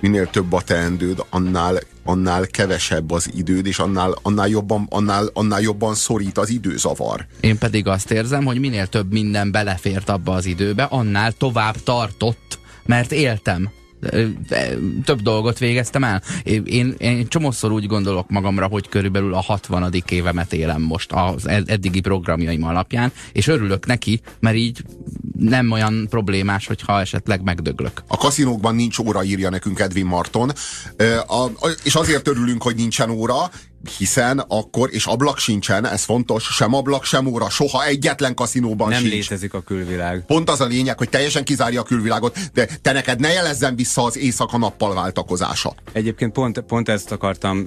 Minél több a teendőd, annál, annál kevesebb az időd, és annál, annál, jobban, annál, annál jobban szorít az időzavar. Én pedig azt érzem, hogy minél több minden belefért abba az időbe, annál tovább tartott, mert éltem több dolgot végeztem el. Én, én csomószor úgy gondolok magamra, hogy körülbelül a 60. évemet élem most az eddigi programjaim alapján, és örülök neki, mert így nem olyan problémás, hogyha esetleg megdöglök. A kaszinókban nincs óra, írja nekünk Edwin Marton, a, és azért örülünk, hogy nincsen óra, hiszen akkor, és ablak sincsen, ez fontos, sem ablak, sem óra, soha egyetlen kaszinóban Nem sincs. létezik a külvilág. Pont az a lényeg, hogy teljesen kizárja a külvilágot, de te neked ne jelezzen vissza az éjszaka-nappal váltakozása. Egyébként pont, pont ezt akartam,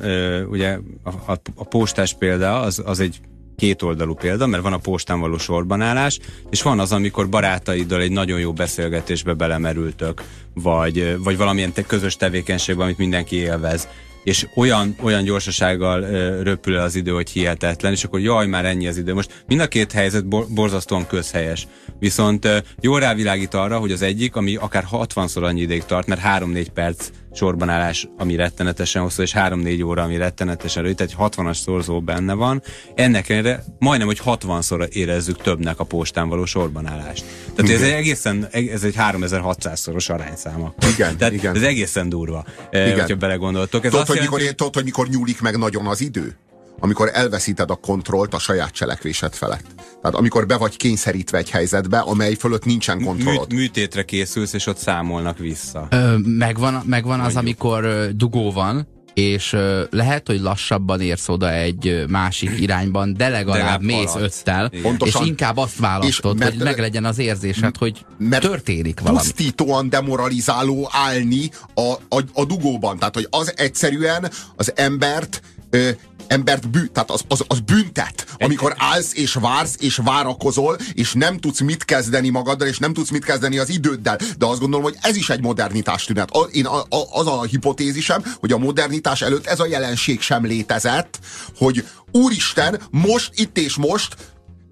ugye a, a, a postás példa, az, az egy kétoldalú példa, mert van a postán való sorbanállás, és van az, amikor barátaiddal egy nagyon jó beszélgetésbe belemerültök, vagy, vagy valamilyen te közös tevékenységben, amit mindenki élvez és olyan, olyan gyorsasággal ö, röpül az idő, hogy hihetetlen, és akkor jaj, már ennyi az idő. Most mind a két helyzet bor, borzasztóan közhelyes. Viszont ö, jól rávilágít arra, hogy az egyik, ami akár 60-szor annyi ideig tart, mert 3-4 perc sorban állás, ami rettenetesen hosszú, és 3-4 óra, ami rettenetesen rövid, egy 60-as szorzó benne van. Ennek ellenére majdnem, hogy 60-szor érezzük többnek a postán való sorban állást. Tehát ez egy egészen, ez egy 3600-szoros arányszáma. Igen, Tehát igen. ez egészen durva, igen. hogyha belegondoltok. Ez tudod, hogy jelenti, mikor, tudod, hogy mikor nyúlik meg nagyon az idő? Amikor elveszíted a kontrollt a saját cselekvésed felett. Tehát amikor be vagy kényszerítve egy helyzetbe, amely fölött nincsen kontrollod. Mű, műtétre készülsz, és ott számolnak vissza. Ö, megvan, megvan az, amikor dugó van, és ö, lehet, hogy lassabban érsz oda egy másik irányban, de legalább, mész öttel. Pontosan. és inkább azt választod, mert- hogy meglegyen az érzésed, hogy mert történik valami. pusztítóan demoralizáló állni a, a, a dugóban. Tehát, hogy az egyszerűen az embert ö, embert bű, tehát az, az, az büntet, amikor állsz és vársz és várakozol, és nem tudsz mit kezdeni magaddal, és nem tudsz mit kezdeni az időddel. De azt gondolom, hogy ez is egy modernitás tünet. A, én a, a, az a hipotézisem, hogy a modernitás előtt ez a jelenség sem létezett, hogy úristen, most, itt és most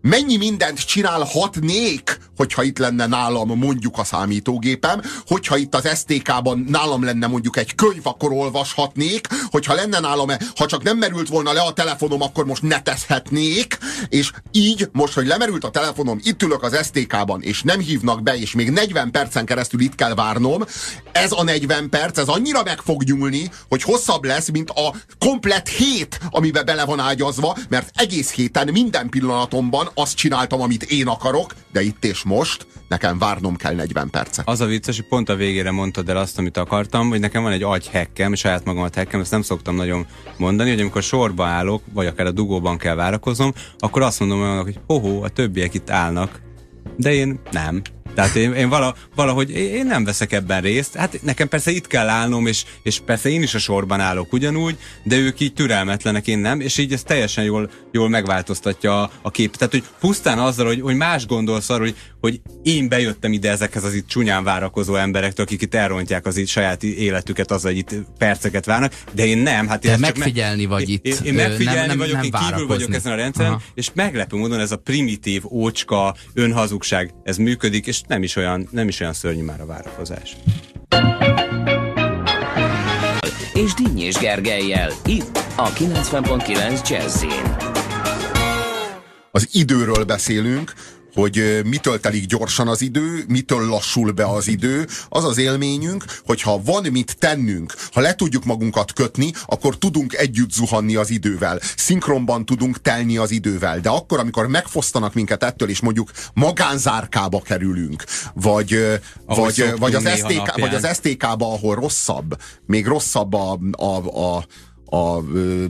mennyi mindent csinálhatnék, hogyha itt lenne nálam mondjuk a számítógépem, hogyha itt az STK-ban nálam lenne mondjuk egy könyv, akkor olvashatnék, hogyha lenne nálam, ha csak nem merült volna le a telefonom, akkor most netezhetnék, és így most, hogy lemerült a telefonom, itt ülök az STK-ban, és nem hívnak be, és még 40 percen keresztül itt kell várnom, ez a 40 perc, ez annyira meg fog nyúlni, hogy hosszabb lesz, mint a komplet hét, amiben bele van ágyazva, mert egész héten minden pillanatomban azt csináltam, amit én akarok, de itt és most nekem várnom kell 40 percet. Az a vicces, hogy pont a végére mondtad el azt, amit akartam, hogy nekem van egy agyhekkem, saját magamat hekkem, ezt nem szoktam nagyon mondani, hogy amikor sorba állok, vagy akár a dugóban kell várakoznom, akkor azt mondom olyanok, hogy hoho, a többiek itt állnak, de én nem. Tehát én, én vala, valahogy én nem veszek ebben részt. Hát nekem persze itt kell állnom, és, és persze én is a sorban állok ugyanúgy, de ők így türelmetlenek, én nem, és így ez teljesen jól, jól megváltoztatja a, a kép. Tehát, hogy pusztán azzal, hogy, hogy más gondolsz arra, hogy, hogy én bejöttem ide ezekhez az itt csúnyán várakozó emberektől, akik itt elrontják az itt saját életüket azzal, hogy itt perceket várnak, de én nem. Hát én csak megfigyelni me- vagy itt, Én, én megfigyelni nem- nem- vagyok, nem én kívül vagyok várakozni. ezen a rendszeren, Aha. és meglepő módon ez a primitív, ócska, önhazugság, ez működik, és nem is olyan, nem is olyan szörnyű már a várakozás. és Dinnyés Gergelyel itt a 90.9 Jazzin. Az időről beszélünk, hogy mitől telik gyorsan az idő, mitől lassul be az idő. Az az élményünk, hogy ha van mit tennünk, ha le tudjuk magunkat kötni, akkor tudunk együtt zuhanni az idővel. Szinkronban tudunk telni az idővel. De akkor, amikor megfosztanak minket ettől, és mondjuk magánzárkába kerülünk, vagy, Ahogy vagy, vagy, az STK, napján. vagy az STK-ba, ahol rosszabb, még rosszabb a, a, a a,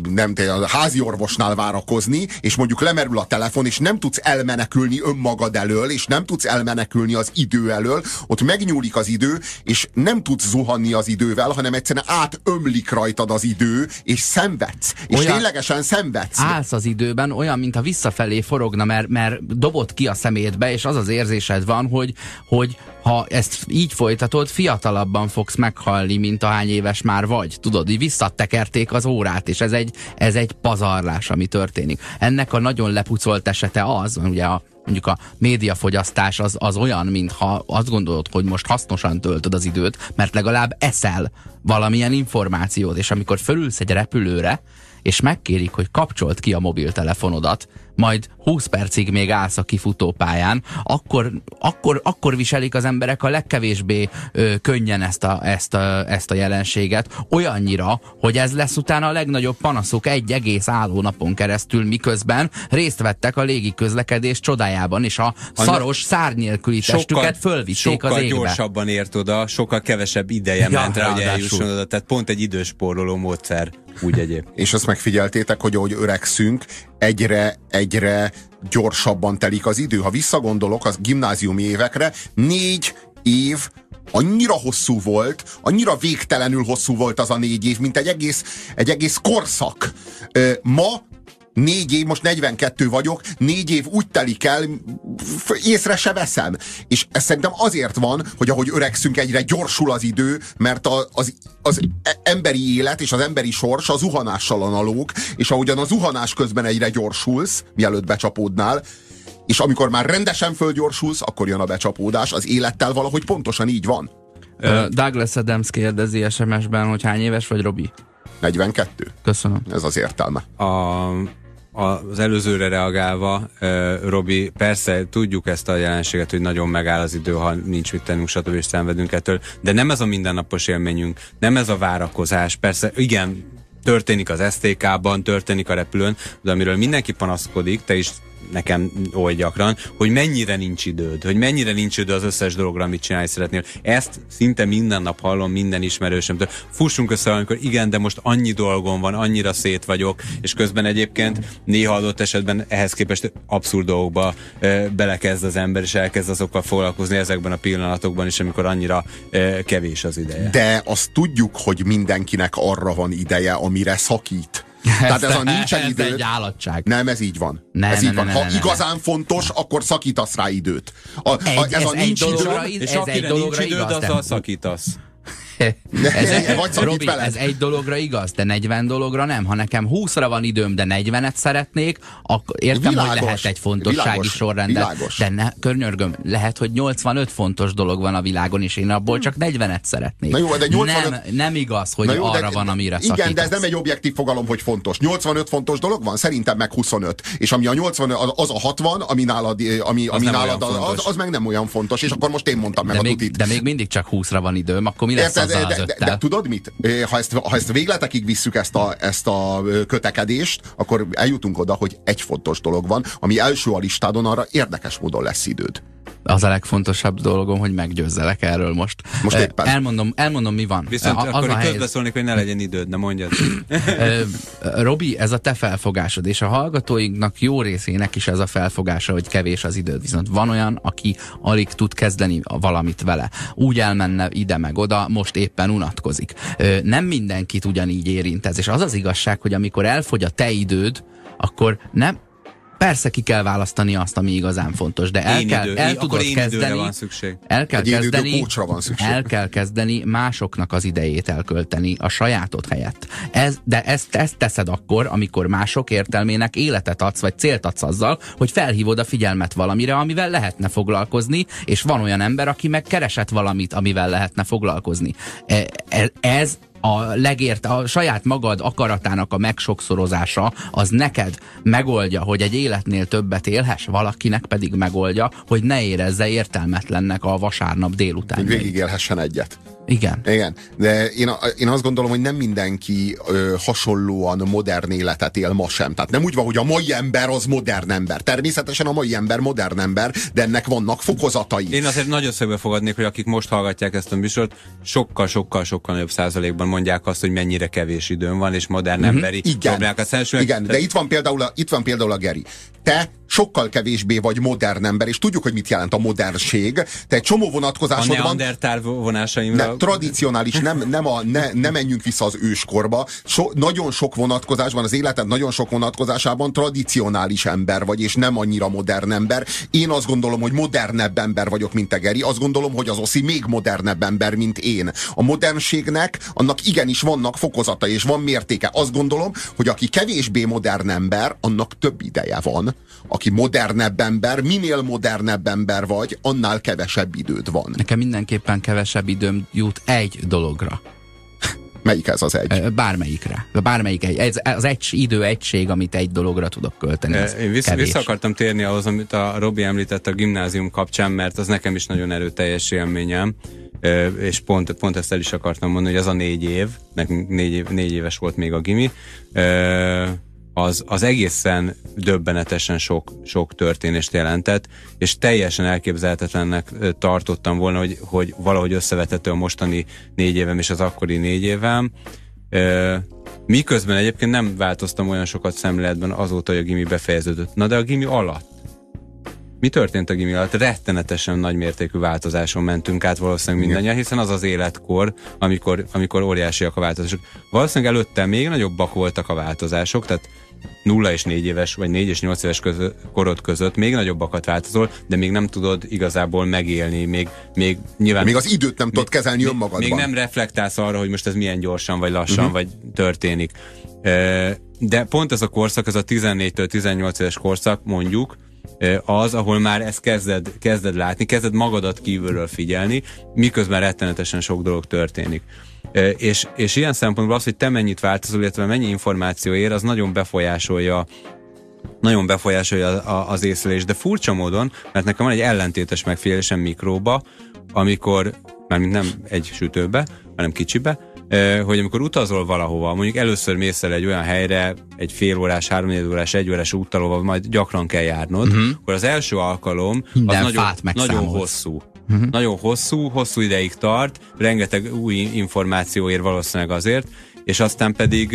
nem, a házi orvosnál várakozni, és mondjuk lemerül a telefon, és nem tudsz elmenekülni önmagad elől, és nem tudsz elmenekülni az idő elől, ott megnyúlik az idő, és nem tudsz zuhanni az idővel, hanem egyszerűen átömlik rajtad az idő, és szenvedsz. És olyan ténylegesen szenvedsz. Állsz az időben, olyan, mintha visszafelé forogna, mert, mert dobott ki a szemétbe, és az az érzésed van, hogy, hogy ha ezt így folytatod, fiatalabban fogsz meghalni, mint ahány éves már vagy. Tudod, így visszatekerték az órát, és ez egy, ez egy pazarlás, ami történik. Ennek a nagyon lepucolt esete az, ugye a mondjuk a médiafogyasztás az, az olyan, mintha azt gondolod, hogy most hasznosan töltöd az időt, mert legalább eszel valamilyen információt, és amikor fölülsz egy repülőre, és megkérik, hogy kapcsolt ki a mobiltelefonodat, majd 20 percig még állsz a kifutópályán, akkor, akkor, akkor viselik az emberek a legkevésbé ö, könnyen ezt a, ezt, a, ezt a jelenséget, olyannyira, hogy ez lesz utána a legnagyobb panaszuk egy egész álló napon keresztül, miközben részt vettek a légi közlekedés csodájában, és a, szaros szárnyélküli testüket fölvitték sokkal az égbe. gyorsabban ért oda, sokkal kevesebb ideje ja, ment rá, hogy eljusson oda, tehát pont egy időspóroló módszer úgy egyéb. És azt megfigyeltétek, hogy ahogy öregszünk, egyre, egyre gyorsabban telik az idő. Ha visszagondolok az gimnáziumi évekre, négy év annyira hosszú volt, annyira végtelenül hosszú volt az a négy év, mint egy egész, egy egész korszak. Ma négy év, most 42 vagyok, négy év úgy telik el, észre se veszem. És ez szerintem azért van, hogy ahogy öregszünk, egyre gyorsul az idő, mert a, az, az emberi élet és az emberi sors a zuhanással analóg, és ahogyan a zuhanás közben egyre gyorsulsz, mielőtt becsapódnál, és amikor már rendesen fölgyorsulsz, akkor jön a becsapódás, az élettel valahogy pontosan így van. Uh, Douglas Adams kérdezi SMS-ben, hogy hány éves vagy, Robi? 42. Köszönöm. Ez az értelme. A az előzőre reagálva, Robi, persze tudjuk ezt a jelenséget, hogy nagyon megáll az idő, ha nincs mit tennünk, stb. és szenvedünk ettől, de nem ez a mindennapos élményünk, nem ez a várakozás. Persze, igen, történik az STK-ban, történik a repülőn, de amiről mindenki panaszkodik, te is nekem oly gyakran, hogy mennyire nincs időd, hogy mennyire nincs idő az összes dologra, amit csinálni szeretnél. Ezt szinte minden nap hallom minden ismerősömtől. Fussunk össze, amikor igen, de most annyi dolgom van, annyira szét vagyok, és közben egyébként néha adott esetben ehhez képest abszurd dolgokba e, belekezd az ember, és elkezd azokkal foglalkozni ezekben a pillanatokban is, amikor annyira e, kevés az ideje. De azt tudjuk, hogy mindenkinek arra van ideje, amire szakít. Tehát ez a nincsen ez időt. egy állatság. Nem, ez így van. Ne, ez ne, így ne, van. ha ne, ne, igazán ne. fontos, akkor szakítasz rá időt. A, Egy, a, ez, ez a nincs idő, és ez akire egy nincs időd, azzal de- szakítasz. Ez, Vagy szakít Robi, veled. ez egy dologra igaz, de 40 dologra nem. Ha nekem 20-ra van időm, de 40-et szeretnék, akkor értem, Világos, hogy lehet egy fontossági világos, sorrendel. világos. De ne, környörgöm, lehet, hogy 85 fontos dolog van a világon, és én abból csak 40-et szeretnék. Na jó, de 85 nem, nem igaz, hogy jó, arra de, van, amire Igen, szakítasz. de ez nem egy objektív fogalom, hogy fontos. 85 fontos dolog van? Szerintem meg 25. És ami a 80, az- az a 60, ami nálad, ami, ami nem nálad olyan az, fontos. az, meg nem olyan fontos. És akkor most én mondtam meg de a még, tutit. de még mindig csak 20-ra van időm, akkor mi lesz Érted? De, de, de, tudod mit? Ha ezt, ha ezt végletekig visszük ezt a, ezt a kötekedést, akkor eljutunk oda, hogy egy fontos dolog van, ami első a listádon, arra érdekes módon lesz időd. Az a legfontosabb dolgom, hogy meggyőzzelek erről most. Most Eh, éppen. Elmondom, elmondom mi van. Viszont Eh, az akkor a itt helyzet- közbeszólnék, hogy ne legyen időd, de mondjad. Ö, Robi, ez a te felfogásod, és a hallgatóinknak jó részének is ez a felfogása, hogy kevés az időd. Viszont van olyan, aki alig tud kezdeni valamit vele. Úgy elmenne ide meg oda, most éppen unatkozik. Ö, Nem mindenkit ugyanígy érint ez, és az az igazság, hogy amikor elfogy a te időd, akkor nem, Persze ki kell választani azt, ami igazán fontos, de el, Én kell, idő- el én- tudod én kezdeni, van szükség. el kell Egy kezdeni, van szükség. el kell kezdeni másoknak az idejét elkölteni a sajátod helyett. Ez, de ezt, ezt teszed akkor, amikor mások értelmének életet adsz, vagy célt adsz azzal, hogy felhívod a figyelmet valamire, amivel lehetne foglalkozni, és van olyan ember, aki meg keresett valamit, amivel lehetne foglalkozni. E- e- Ez a legért, a saját magad akaratának a megsokszorozása az neked megoldja, hogy egy életnél többet élhess, valakinek pedig megoldja, hogy ne érezze értelmetlennek a vasárnap délután. Végigélhessen egyet. Igen. Igen, de én, én azt gondolom, hogy nem mindenki ö, hasonlóan modern életet él ma sem. Tehát nem úgy van, hogy a mai ember az modern ember. Természetesen a mai ember modern ember, de ennek vannak fokozatai. Én azért nagyon szögbe fogadnék, hogy akik most hallgatják ezt a műsort, sokkal, sokkal, sokkal nagyobb százalékban mondják azt, hogy mennyire kevés időm van, és modern Mhm. emberi Igen, problémákat igen de itt van, például a, itt van például a Geri. Te sokkal kevésbé vagy modern ember, és tudjuk, hogy mit jelent a modernség. Te egy csomó a vonatkozásod van, neandertál vonásaimra. nem, tradicionális, nem, nem, a, ne, ne menjünk vissza az őskorba. So, nagyon sok vonatkozás van az életed, nagyon sok vonatkozásában tradicionális ember vagy, és nem annyira modern ember. Én azt gondolom, hogy modernebb ember vagyok, mint te, Geri. Azt gondolom, hogy az Oszi még modernebb ember, mint én. A modernségnek, annak igenis vannak fokozatai, és van mértéke. Azt gondolom, hogy aki kevésbé modern ember, annak több ideje van. Aki modernebb ember, minél modernebb ember vagy, annál kevesebb időd van. Nekem mindenképpen kevesebb időm jut egy dologra. Melyik ez az egy? Bármelyikre. Bármelyik egy. Ez, az egy idő egység, amit egy dologra tudok költeni. Én vissza, kevés. vissza akartam térni ahhoz, amit a Robi említett a gimnázium kapcsán, mert az nekem is nagyon erőteljes élményem, és pont, pont ezt el is akartam mondani, hogy az a négy év, nekünk négy, év, négy éves volt még a gimi, az, az egészen döbbenetesen sok, sok történést jelentett, és teljesen elképzelhetetlennek tartottam volna, hogy, hogy valahogy összevethető a mostani négy évem és az akkori négy évem. Miközben egyébként nem változtam olyan sokat szemléletben azóta, hogy a gimi befejeződött. Na de a gimi alatt. Mi történt a gimi alatt? Rettenetesen nagy mértékű változáson mentünk át valószínűleg mindannyian, hiszen az az életkor, amikor, amikor óriásiak a változások. Valószínűleg előtte még nagyobbak voltak a változások, tehát 0 és 4 éves, vagy 4 és 8 éves közö, korod között még nagyobbakat változol, de még nem tudod igazából megélni, még, még nyilván... Még az időt nem tudod kezelni még, önmagadban. Még nem reflektálsz arra, hogy most ez milyen gyorsan, vagy lassan, uh-huh. vagy történik. De pont ez a korszak, ez a 14-től 18 éves korszak, mondjuk, az, ahol már ezt kezded, kezded látni, kezded magadat kívülről figyelni, miközben rettenetesen sok dolog történik. És, és ilyen szempontból az, hogy te mennyit változol, illetve mennyi információ ér, az nagyon befolyásolja nagyon befolyásolja az észlelés, de furcsa módon, mert nekem van egy ellentétes megfigyelésem mikróba, amikor, mármint nem egy sütőbe, hanem kicsibe, hogy amikor utazol valahova, mondjuk először mész el egy olyan helyre, egy fél órás, három órás, egy órás úttal, majd gyakran kell járnod, uh-huh. akkor az első alkalom Minden az nagyon, nagyon hosszú. Uh-huh. Nagyon hosszú, hosszú ideig tart, rengeteg új információ ér valószínűleg azért, és aztán pedig,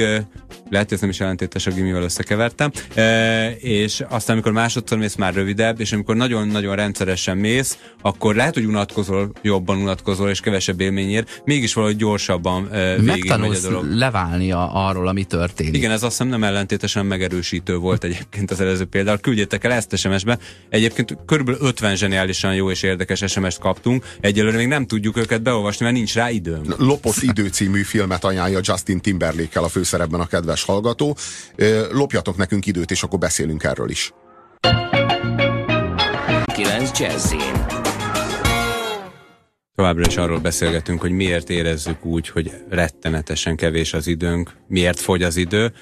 lehet, hogy ez nem is ellentétes a gimivel összekevertem, ö, és aztán amikor másodszor mész már rövidebb, és amikor nagyon-nagyon rendszeresen mész, akkor lehet, hogy unatkozol, jobban unatkozol, és kevesebb élményért, mégis valahogy gyorsabban végig megy a Megtanulsz dolog. leválni a, arról, ami történik. Igen, ez azt hiszem nem ellentétesen megerősítő volt egyébként az előző példa. Küldjétek el ezt SMS-be. Egyébként körülbelül 50 zseniálisan jó és érdekes SMS-t kaptunk. Egyelőre még nem tudjuk őket beolvasni, mert nincs rá időm. Lopott idő című filmet ajánlja Justin timberlake a főszerepben a kedves hallgató. Lopjatok nekünk időt, és akkor beszélünk erről is. 9 Jazzin. Továbbra is arról beszélgetünk, hogy miért érezzük úgy, hogy rettenetesen kevés az időnk, miért fogy az idő.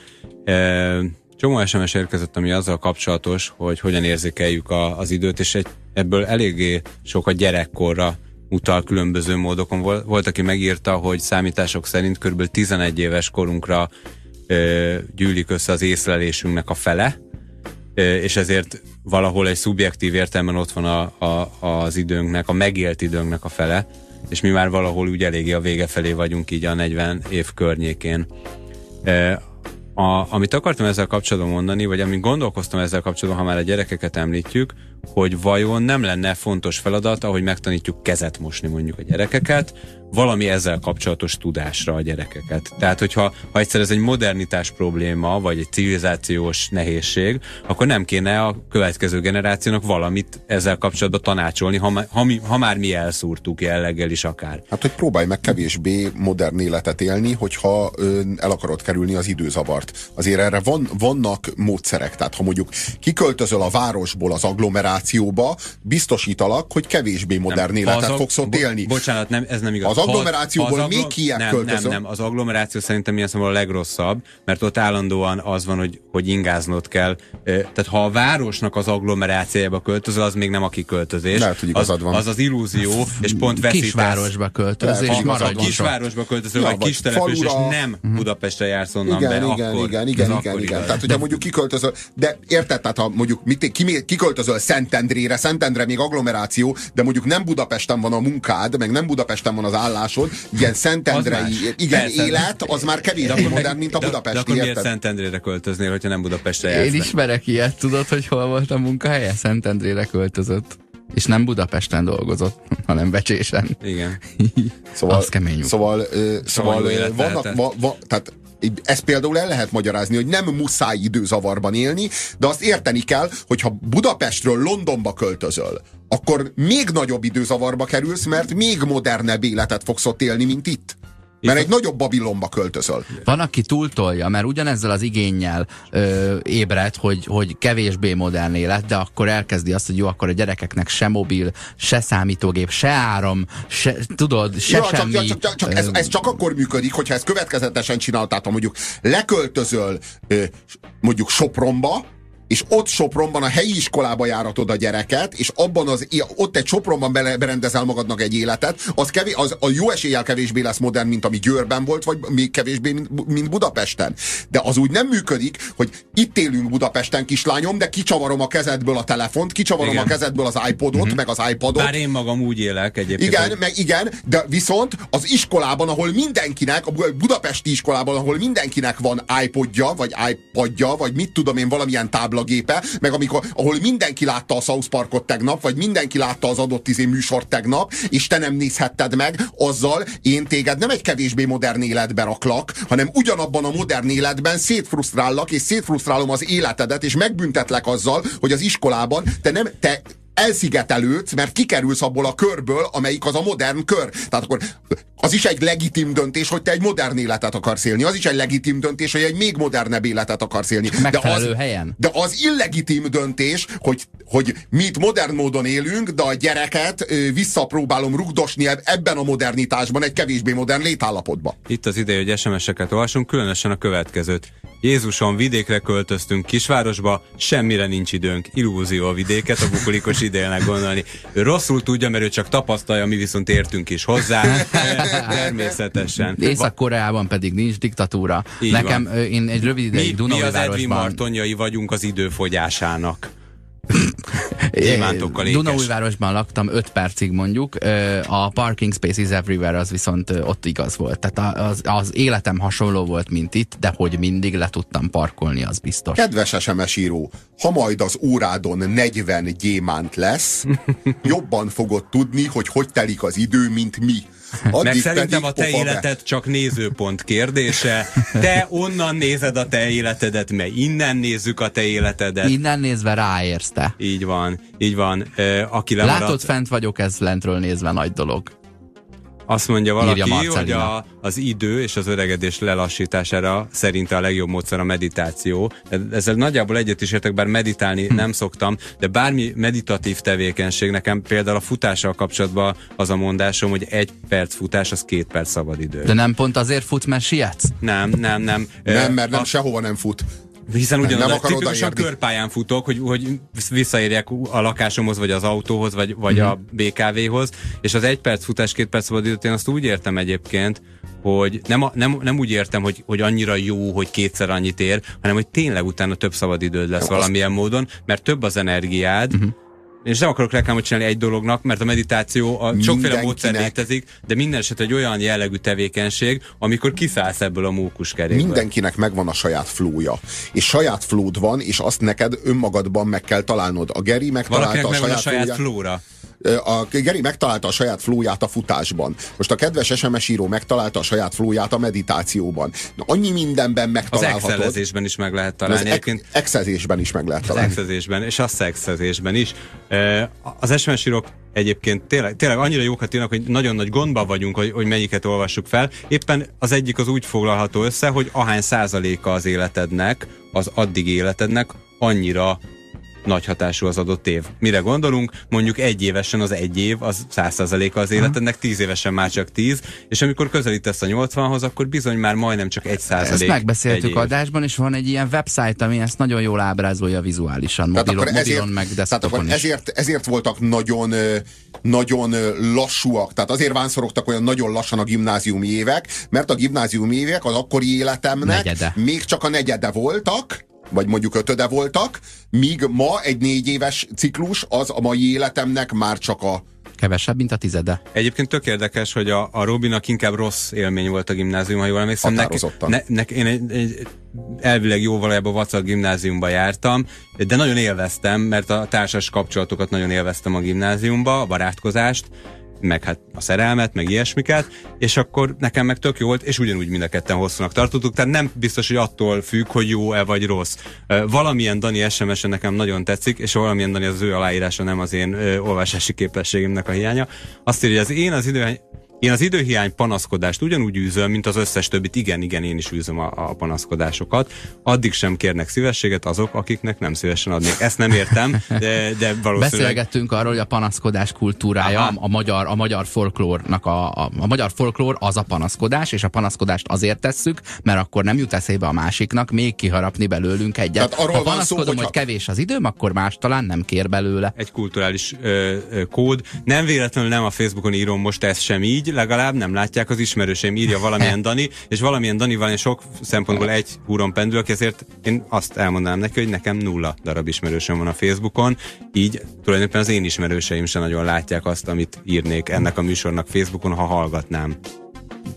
Csomó SMS érkezett, ami azzal kapcsolatos, hogy hogyan érzékeljük a, az időt, és egy, ebből eléggé sok a gyerekkorra utal különböző módokon. Vol- Volt, aki megírta, hogy számítások szerint kb. 11 éves korunkra e, gyűlik össze az észlelésünknek a fele, Ö, és ezért valahol egy szubjektív értelemben ott van a, a, az időnknek, a megélt időnknek a fele, és mi már valahol úgy eléggé a vége felé vagyunk így a 40 év környékén. Ö, A, amit akartam ezzel kapcsolatban mondani, vagy amit gondolkoztam ezzel kapcsolatban, ha már a gyerekeket említjük, hogy vajon nem lenne fontos feladat, ahogy megtanítjuk kezet mosni mondjuk a gyerekeket, valami ezzel kapcsolatos tudásra a gyerekeket. Tehát, hogyha ha egyszer ez egy modernitás probléma, vagy egy civilizációs nehézség, akkor nem kéne a következő generációnak valamit ezzel kapcsolatban tanácsolni, ha, ha, mi, ha már mi elszúrtuk jelleggel is akár. Hát, hogy próbálj meg kevésbé modern életet élni, hogyha ö, el akarod kerülni az időzavart. Azért erre van, vannak módszerek, tehát ha mondjuk kiköltözöl a városból az agglomerációba, agglomerációba biztosítalak, hogy kevésbé modern Nem, életet ag- fogsz ott bo- élni. Bocsánat, nem, ez nem igaz. Az agglomerációból ha az még ki ilyen nem, költöző? nem, nem, az agglomeráció szerintem ilyen szemben a legrosszabb, mert ott állandóan az van, hogy, hogy ingáznod kell. Tehát ha a városnak az agglomerációjába költözöl, az még nem a kiköltözés. Lehet, hogy igazad az, van. az az illúzió, és pont veszítesz. Kisvárosba költöz, Lehet, ott. kisvárosba költözöl, Ja, vagy vagy kis település, és nem Budapestre jársz onnan Igen, be, igen, akkor igen, igen, igen, igen. Tehát, hogyha mondjuk kiköltözöl, de érted, tehát ha mondjuk mit, ki, kiköltözöl Szentendrére, Szentendre még agglomeráció, de mondjuk nem Budapesten van a munkád, meg nem Budapesten van az állásod, ilyen Szentendrei, igen, Persze. élet, az már kevésbé modern, mint a de- De budapesti, akkor miért érted? Szentendrére költöznél, hogyha nem Budapestre jársz? Én ismerek ilyet, tudod, hogy hol volt a munkahelye? Szentendrére költözött. És nem Budapesten dolgozott, hanem Becsésen. Igen. Szóval, Az kemény. Szóval, ö, szóval élet vannak, va, va, tehát ezt például el lehet magyarázni, hogy nem muszáj időzavarban élni, de azt érteni kell, hogyha Budapestről Londonba költözöl, akkor még nagyobb időzavarba kerülsz, mert még modernebb életet fogsz ott élni, mint itt. Mert egy nagyobb Babilonba költözöl. Van, aki túltolja, mert ugyanezzel az igényel ö, ébred, hogy, hogy kevésbé modern élet, de akkor elkezdi azt, hogy jó, akkor a gyerekeknek se mobil, se számítógép, se áram, se, tudod, se Ja, semmi. csak, csak, csak, csak ez, ez csak akkor működik, hogyha ezt következetesen csináltál, mondjuk leköltözöl ö, mondjuk Sopronba, és ott Sopronban a helyi iskolába járatod a gyereket, és abban az, ott egy Sopronban berendezel magadnak egy életet, az, kevés, az a jó eséllyel kevésbé lesz modern, mint ami Győrben volt, vagy még kevésbé, mint, mint Budapesten. De az úgy nem működik, hogy itt élünk Budapesten, kislányom, de kicsavarom a kezedből a telefont, kicsavarom Igen. a kezedből az iPodot, meg az iPadot, Bár én magam úgy élek egyébként. igen, hogy- meg igen, de viszont az iskolában, ahol mindenkinek, a bu- budapesti iskolában, ahol mindenkinek van iPodja, vagy iPadja, vagy mit tudom én, valamilyen táblagépe, meg amikor, ahol mindenki látta a South Parkot tegnap, vagy mindenki látta az adott izé műsort tegnap, és te nem nézhetted meg, azzal én téged nem egy kevésbé modern életbe raklak, hanem ugyanabban a modern életben szétfrusztrállak, és szétfrusztrálom az életedet, és megbüntetlek azzal, hogy az iskolában te nem, te elszigetelődsz, mert kikerülsz abból a körből, amelyik az a modern kör. Tehát akkor az is egy legitim döntés, hogy te egy modern életet akarsz élni. Az is egy legitim döntés, hogy egy még modernebb életet akarsz élni. Megfelelő az, helyen. De az illegitim döntés, hogy, hogy mi itt modern módon élünk, de a gyereket ö, visszapróbálom rugdosni eb- ebben a modernitásban, egy kevésbé modern létállapotba. Itt az ideje, hogy SMS-eket olvasunk, különösen a következőt. Jézuson, vidékre költöztünk, kisvárosba, semmire nincs időnk. Illúzió a vidéket, a bukolikos idélnek gondolni. Ő rosszul tudja, mert ő csak tapasztalja, mi viszont értünk is hozzá. Természetesen. Észak-Koreában pedig nincs diktatúra. Így Nekem van. én egy rövid Mi, ideig mi az Edwin. Martonjai vagyunk az időfogyásának. Gyémántokkal ékes. Dunaújvárosban laktam 5 percig mondjuk, a parking spaces everywhere az viszont ott igaz volt. Tehát az, az életem hasonló volt, mint itt, de hogy mindig le tudtam parkolni, az biztos. Kedves SMS író, ha majd az órádon 40 gyémánt lesz, jobban fogod tudni, hogy hogy telik az idő, mint mi. Addig Meg szerintem a te pofa be. életed csak nézőpont kérdése. Te onnan nézed a te életedet, mert innen nézzük a te életedet. Innen nézve ráérsz te. Így van, így van. Aki lemaradt, Látod, fent vagyok, ez lentről nézve nagy dolog. Azt mondja valaki, hogy a, az idő és az öregedés lelassítására szerinte a legjobb módszer a meditáció. Ezzel nagyjából egyet is értek, bár meditálni Hm. nem szoktam, de bármi meditatív tevékenység, nekem például a futással kapcsolatban az a mondásom, hogy egy perc futás, az két perc szabadidő. De nem pont azért futsz, mert sietsz? Nem, nem, nem. Nem, mert nem, a- sehova nem fut. Hiszen ugyanaz, nem akar tipikusan körpályán futok, hogy, hogy visszaérjek a lakásomhoz, vagy az autóhoz, vagy, vagy a BKV-hoz, és az egy perc futás, két perc szabadidőt én azt úgy értem egyébként, hogy nem, a, nem, nem úgy értem, hogy, hogy annyira jó, hogy kétszer annyit ér, hanem hogy tényleg utána több szabadidőd lesz azt- valamilyen módon, mert több az energiád, és nem akarok reklámot csinálni egy dolognak, mert a meditáció, a sokféle módszer létezik, de minden esetre egy olyan jellegű tevékenység, amikor kiszállsz ebből a mókuskerékből. Mindenkinek megvan a saját flója. És saját flód van, és azt neked önmagadban meg kell találnod. A Geri megtalálta Valakinek a saját, a saját flóra. A Geri megtalálta a saját flóját a futásban. Most a kedves SMS író megtalálta a saját flóját a meditációban. Na, annyi mindenben Az megtalálhatod. excelezésben is meg lehet Az találni. ex- Egyébként exezésben is meg lehet az találni. exezésben és a szexezésben is. Az SMS írók egyébként tényleg, tényleg annyira jókat írnak, hogy nagyon nagy gondban vagyunk, hogy, hogy melyiket olvassuk fel. Éppen az egyik az úgy foglalható össze, hogy ahány százaléka az életednek, az addig életednek annyira nagy hatású az adott év. Mire gondolunk? Mondjuk egy évesen az egy év, az 100%-a az életednek, tíz évesen már csak 10, és amikor közelítesz a 80-hoz, akkor bizony már majdnem csak egy százalék. Ezt megbeszéltük adásban, és van egy ilyen website, ami ezt nagyon jól ábrázolja vizuálisan, Tehát mobilon, akkor ezért, mobilon meg tehát akkor ezért, ezért voltak nagyon, nagyon lassúak. Tehát azért vánszorogtak olyan nagyon lassan a gimnáziumi évek, mert a gimnáziumi évek az akkori életemnek Negyede. még csak a negyede voltak, vagy mondjuk ötöde voltak, míg ma egy négy éves ciklus az a mai életemnek már csak a Kevesebb, mint a tizede. Egyébként tök érdekes, hogy a, a Robinak inkább rossz élmény volt a gimnázium, ha jól emlékszem. Neki, Határozottan. ne, ne, én egy, egy, elvileg jó valójában vacak gimnáziumba jártam, de nagyon élveztem, mert a társas kapcsolatokat nagyon élveztem a gimnáziumba, a barátkozást, meg hát a szerelmet, meg ilyesmiket, és akkor nekem meg tök jó volt, és ugyanúgy mind a ketten hosszúnak tartottuk, tehát nem biztos, hogy attól függ, hogy jó-e vagy rossz. Valamilyen Dani SMS-e nekem nagyon tetszik, és valamilyen Dani az ő aláírása, nem az én olvasási képességemnek a hiánya. Azt írja, hogy az én az idő, én az időhiány panaszkodást ugyanúgy űzöm, mint az összes többit. Igen, igen, én is űzöm a, a panaszkodásokat. Addig sem kérnek szívességet azok, akiknek nem szívesen adnék. Ezt nem értem, de, de valószínűleg... Beszélgettünk arról, hogy a panaszkodás kultúrája, Aha. a magyar, a magyar folklórnak a, a, a magyar folklór az a panaszkodás, és a panaszkodást azért tesszük, mert akkor nem jut eszébe a másiknak még kiharapni belőlünk egyet. Tehát arról ha van szó, panaszkodom, hogyha- hogy kevés az időm, akkor más talán nem kér belőle. egy kulturális ö, ö, kód. Nem véletlenül nem a Facebookon írom most ezt sem így, legalább nem látják az ismerőseim, írja valamilyen Dani, és valamilyen Dani van sok szempontból egy húron pendülök, ezért én azt elmondanám neki, hogy nekem nulla darab ismerősöm van a Facebookon, így tulajdonképpen az én ismerőseim sem nagyon látják azt, amit írnék ennek a műsornak Facebookon, ha hallgatnám.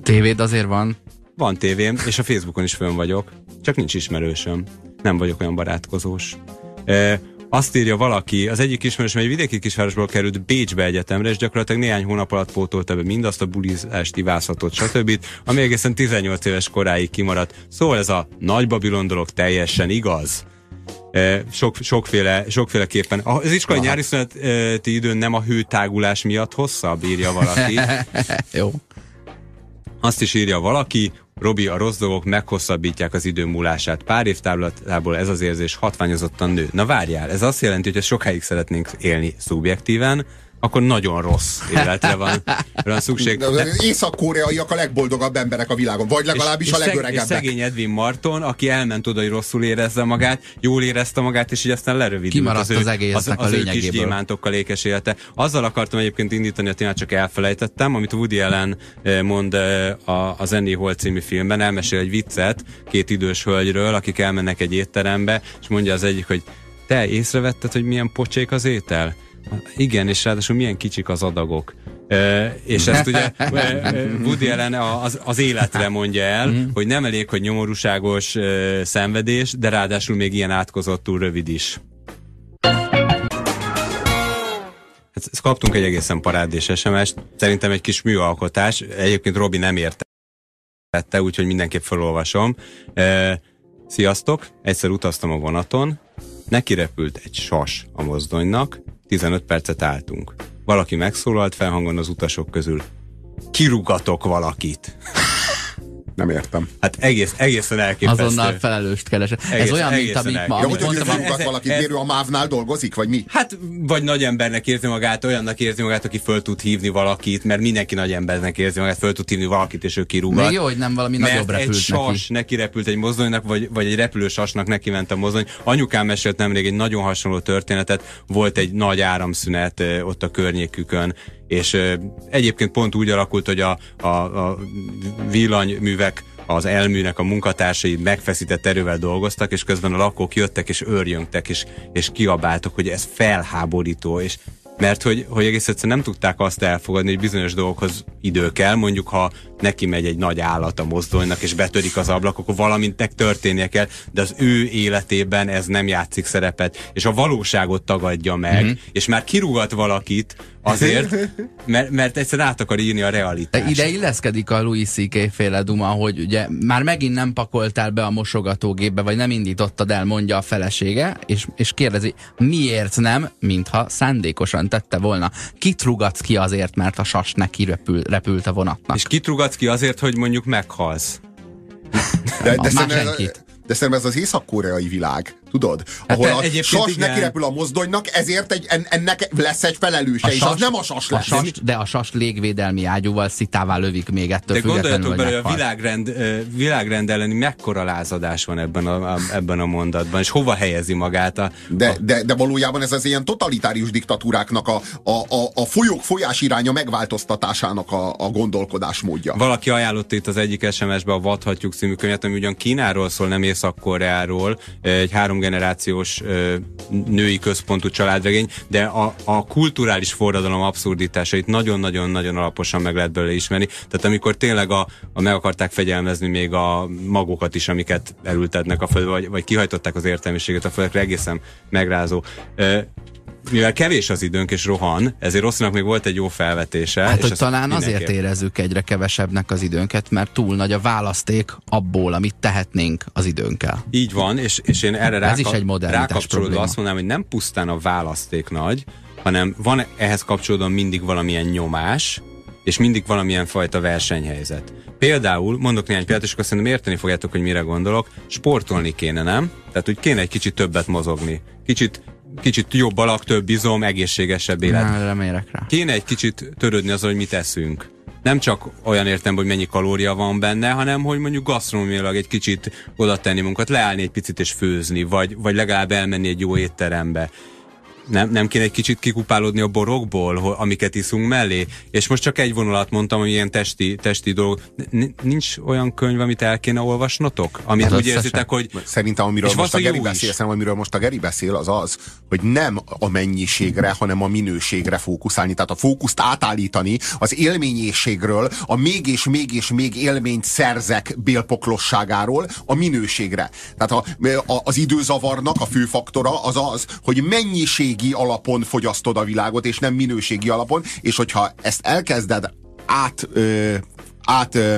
Tévéd azért van. Van tévém, és a Facebookon is fönn vagyok, csak nincs ismerősöm. Nem vagyok olyan barátkozós. E, azt írja valaki, az egyik ismerősöm egy vidéki kisvárosból került Bécsbe egyetemre, és gyakorlatilag néhány hónap alatt pótolta be mindazt a bulizást, ivászatot, stb., ami egészen 18 éves koráig kimaradt. Szóval ez a nagy Babilon dolog teljesen igaz. E, sok, sokféle, sokféleképpen. Az iskolai nyári szüneti időn nem a hőtágulás miatt hosszabb, írja valaki. Jó. Azt is írja valaki, Robi, a rossz dolgok meghosszabbítják az idő múlását. Pár év távlatából ez az érzés hatványozottan nő. Na várjál, ez azt jelenti, hogy ha sokáig szeretnénk élni szubjektíven, akkor nagyon rossz életre van, van szükség. De az észak-koreaiak a legboldogabb emberek a világon, vagy legalábbis a szeg- és legöregebbek. szegény Edwin Marton, aki elment oda, hogy rosszul érezze magát, jól érezte magát, és így aztán lerövidült Kimaradt ő- az egésznek az, a az ő kis lényegéből. gyémántokkal ékes élete. Azzal akartam egyébként indítani a témát, csak elfelejtettem, amit Woody Allen mond a, a Zenny Hall című filmben, elmesél egy viccet két idős hölgyről, akik elmennek egy étterembe, és mondja az egyik, hogy te észrevetted, hogy milyen pocsék az étel? Igen, és ráadásul milyen kicsik az adagok. E, és ezt ugye Woody Allen az, az életre mondja el, hogy nem elég, hogy nyomorúságos e, szenvedés, de ráadásul még ilyen átkozottul rövid is. Hát ezt kaptunk egy egészen parádés SMS-t, szerintem egy kis műalkotás, egyébként Robi nem értette, úgyhogy mindenképp felolvasom. E, sziasztok, egyszer utaztam a vonaton, neki repült egy sas a mozdonynak, 15 percet álltunk. Valaki megszólalt felhangon az utasok közül. Kirugatok valakit. Nem értem. Hát egész, egészen elképesztő. Azonnal felelőst keresek. Ez olyan, mint amit, ma. Ja, amit hogy mondtam, ez- ez- valakit, ez- miért ő a MÁV-nál dolgozik, vagy mi? Hát, vagy nagy embernek érzi magát, olyannak érzi magát, aki föl tud hívni valakit, mert mindenki nagy embernek érzi magát, föl tud hívni valakit, és ő kirúgat. Még jó, hogy nem valami mert nagyobb egy repült sas neki. neki. repült egy mozdonynak, vagy, vagy egy repülő sasnak neki ment a mozdony. Anyukám mesélt nemrég egy nagyon hasonló történetet, volt egy nagy áramszünet ott a környékükön, és egyébként pont úgy alakult, hogy a, a, a villanyművek az elműnek a munkatársai megfeszített erővel dolgoztak, és közben a lakók jöttek és őrjöngtek, és, és kiabáltak, hogy ez felháborító, és mert hogy, hogy egész egyszerűen nem tudták azt elfogadni, hogy bizonyos dolgokhoz idő kell, mondjuk ha neki megy egy nagy állat a mozdonynak, és betörik az ablak, akkor valamintek történnie kell, de az ő életében ez nem játszik szerepet, és a valóságot tagadja meg, Mhm. mm-hmm. és már kirúgat valakit azért, mert, mert egyszerűen át akar írni a realitást. ide illeszkedik a Louis C.K. féle duma, hogy ugye már megint nem pakoltál be a mosogatógépbe, vagy nem indítottad el, mondja a felesége, és, és kérdezi, miért nem, mintha szándékosan tette volna. Kit rugatsz ki azért, mert a sas neki repül, repült a vonatnak? És kit rugatsz ki azért, hogy mondjuk meghalsz. De, ez, senkit. de szerintem ez az észak-koreai világ. Tudod? Ahol Hát a sas igen. neki repül a mozdonynak, ezért egy, en, ennek lesz egy felelőse, és az nem a sas a lesz. sas, de a sas légvédelmi ágyúval szitává lövik még ettől De függetlenül, gondoljatok hogy bele, hogy a világrend, világrend elleni mekkora lázadás van ebben a, a, ebben a mondatban, és hova helyezi magát a, De, de, de valójában ez az ilyen totalitárius diktatúráknak a, a, a, a folyók folyás iránya megváltoztatásának a, a gondolkodásmódja. Valaki ajánlott itt az egyik SMS-be a Vadhatjuk című könyvet, ami ugyan Kínáról szól, nem Észak-Koreáról, egy háromgenerációs női központú családregény, de a, a kulturális forradalom abszurditásait nagyon-nagyon-nagyon alaposan meg lehet belőle ismerni. Tehát amikor tényleg a, a meg akarták fegyelmezni még a magokat is, amiket elültetnek a földbe, vagy, vagy kihajtották az értelmiséget a földre, egészen megrázó. Mivel kevés az időnk és rohan, ezért Rosszinak még volt egy jó felvetése. Hát, hogy talán azért érezzük egyre kevesebbnek az időnket, mert túl nagy a választék abból, amit tehetnénk az időnkkel. Így van, és, és én erre Ez ráka, is egy rákapcsolódva azt mondanám, hogy nem pusztán a választék nagy, hanem van ehhez kapcsolódóan mindig valamilyen nyomás, és mindig valamilyen fajta versenyhelyzet. Például, mondok néhány példát, és akkor szerintem érteni fogjátok, hogy mire gondolok, sportolni kéne, nem? Tehát, hogy kéne egy kicsit többet mozogni. Kicsit, kicsit jobb alak, több izom, egészségesebb élet. Na, remélek rá. Kéne egy kicsit törődni azzal, hogy mit eszünk. Nem csak olyan értem, hogy mennyi kalória van benne, hanem hogy mondjuk gasztronómiailag egy kicsit oda tenni munkat, leállni egy picit és főzni, vagy, vagy legalább elmenni egy jó étterembe. Nem, nem kéne egy kicsit kikupálódni a borokból, amiket iszunk mellé? És most csak egy vonalat mondtam, hogy ilyen testi, testi dolog. Nincs olyan könyv, amit el kéne olvasnotok? Amit Az úgy érzitek, hogy Szerintem, amiről most a Geri beszél, szerintem, amiről most a Geri beszél, az az, hogy nem a mennyiségre, hanem a minőségre fókuszálni. Tehát a fókuszt átállítani az élményészségről, a még és még és még élményt szerzek bélpoklosságáról a minőségre. Tehát a, a, az időzavarnak a fő faktora az az, hogy mennyiségi alapon fogyasztod a világot, és nem minőségi alapon, és hogyha ezt elkezded át, ö, át ö,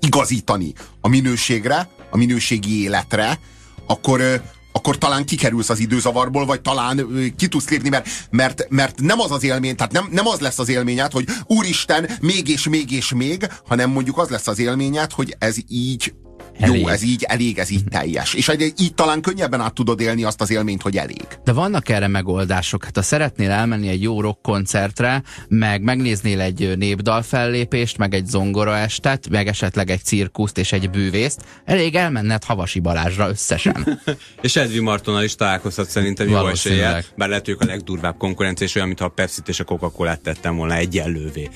igazítani a minőségre, a minőségi életre, akkor, ö, akkor talán kikerülsz az időzavarból, vagy talán ki tudsz lépni, mert, mert, mert nem az az élmény, tehát nem, nem az lesz az élményed, hogy úristen, még és még és még, hanem mondjuk az lesz az élményed, hogy ez így Elég. jó, ez így elég, ez így teljes. És egy- így talán könnyebben át tudod élni azt az élményt, hogy elég. De vannak erre megoldások. Hát ha szeretnél elmenni egy jó rock koncertre, meg megnéznél egy népdal fellépést, meg egy zongora estet, meg esetleg egy cirkuszt és egy bűvészt, elég elmenned Havasi Balázsra összesen. És Edvi Martonnal is találkozhat szerintem jó eséllyel, bár lehet, hogy a legdurvább konkurencia, és olyan, mintha a Pepsi-t és a Coca-Colát tettem volna egyenlővé.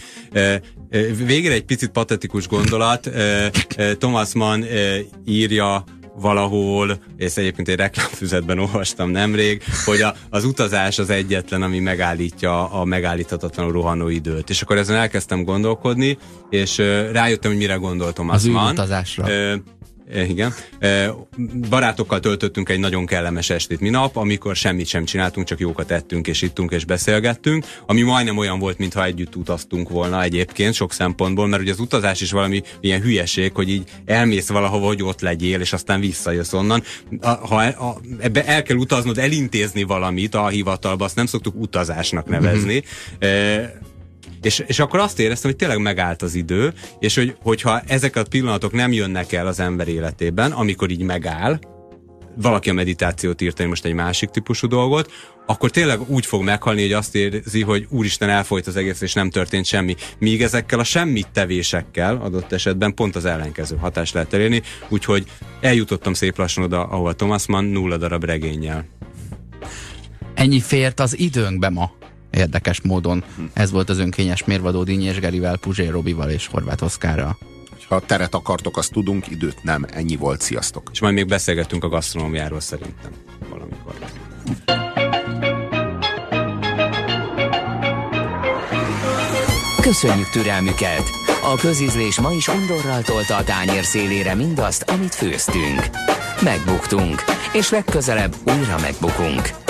Végére egy picit patetikus gondolat. Thomas Mann írja valahol, és egyébként egy reklámfüzetben olvastam nemrég, hogy a, az utazás az egyetlen, ami megállítja a megállíthatatlanul rohanó időt. És akkor ezen elkezdtem gondolkodni, és rájöttem, hogy mire gondol Thomas Az Mann. űrutazásra. Eh, Igen. Eh, Barátokkal töltöttünk egy nagyon kellemes estét minap, amikor semmit sem csináltunk, csak jókat ettünk és ittunk és beszélgettünk, ami majdnem olyan volt, mintha együtt utaztunk volna egyébként sok szempontból, mert ugye az utazás is valami ilyen hülyeség, hogy így elmész valahova, hogy ott legyél, és aztán visszajössz onnan. Ha a, ebbe el kell utaznod, elintézni valamit a hivatalba, azt nem szoktuk utazásnak nevezni. Eh, és, és akkor azt éreztem, hogy tényleg megállt az idő, és hogy, hogyha ezek a pillanatok nem jönnek el az ember életében, amikor így megáll, valaki a meditációt írta, most egy másik típusú dolgot, akkor tényleg úgy fog meghalni, hogy azt érzi, hogy úristen elfolyt az egész, és nem történt semmi. Míg ezekkel a semmit tevésekkel adott esetben pont az ellenkező hatást lehet elérni, úgyhogy eljutottam szép lassan oda, ahol Thomas Mann nulla darab regényel. Ennyi fért az időnkbe ma. Érdekes módon. Ez volt az önkényes mérvadó Dínyés Gerivel, Puzsér Robival és Horváth Oszkárral. Ha teret akartok, azt tudunk, időt nem. Ennyi volt. Sziasztok! És majd még beszélgettünk a gasztronómiáról szerintem valamikor. Köszönjük türelmüket! A közízlés ma is undorral tolta a tányér szélére mindazt, amit főztünk. Megbuktunk, és legközelebb újra megbukunk.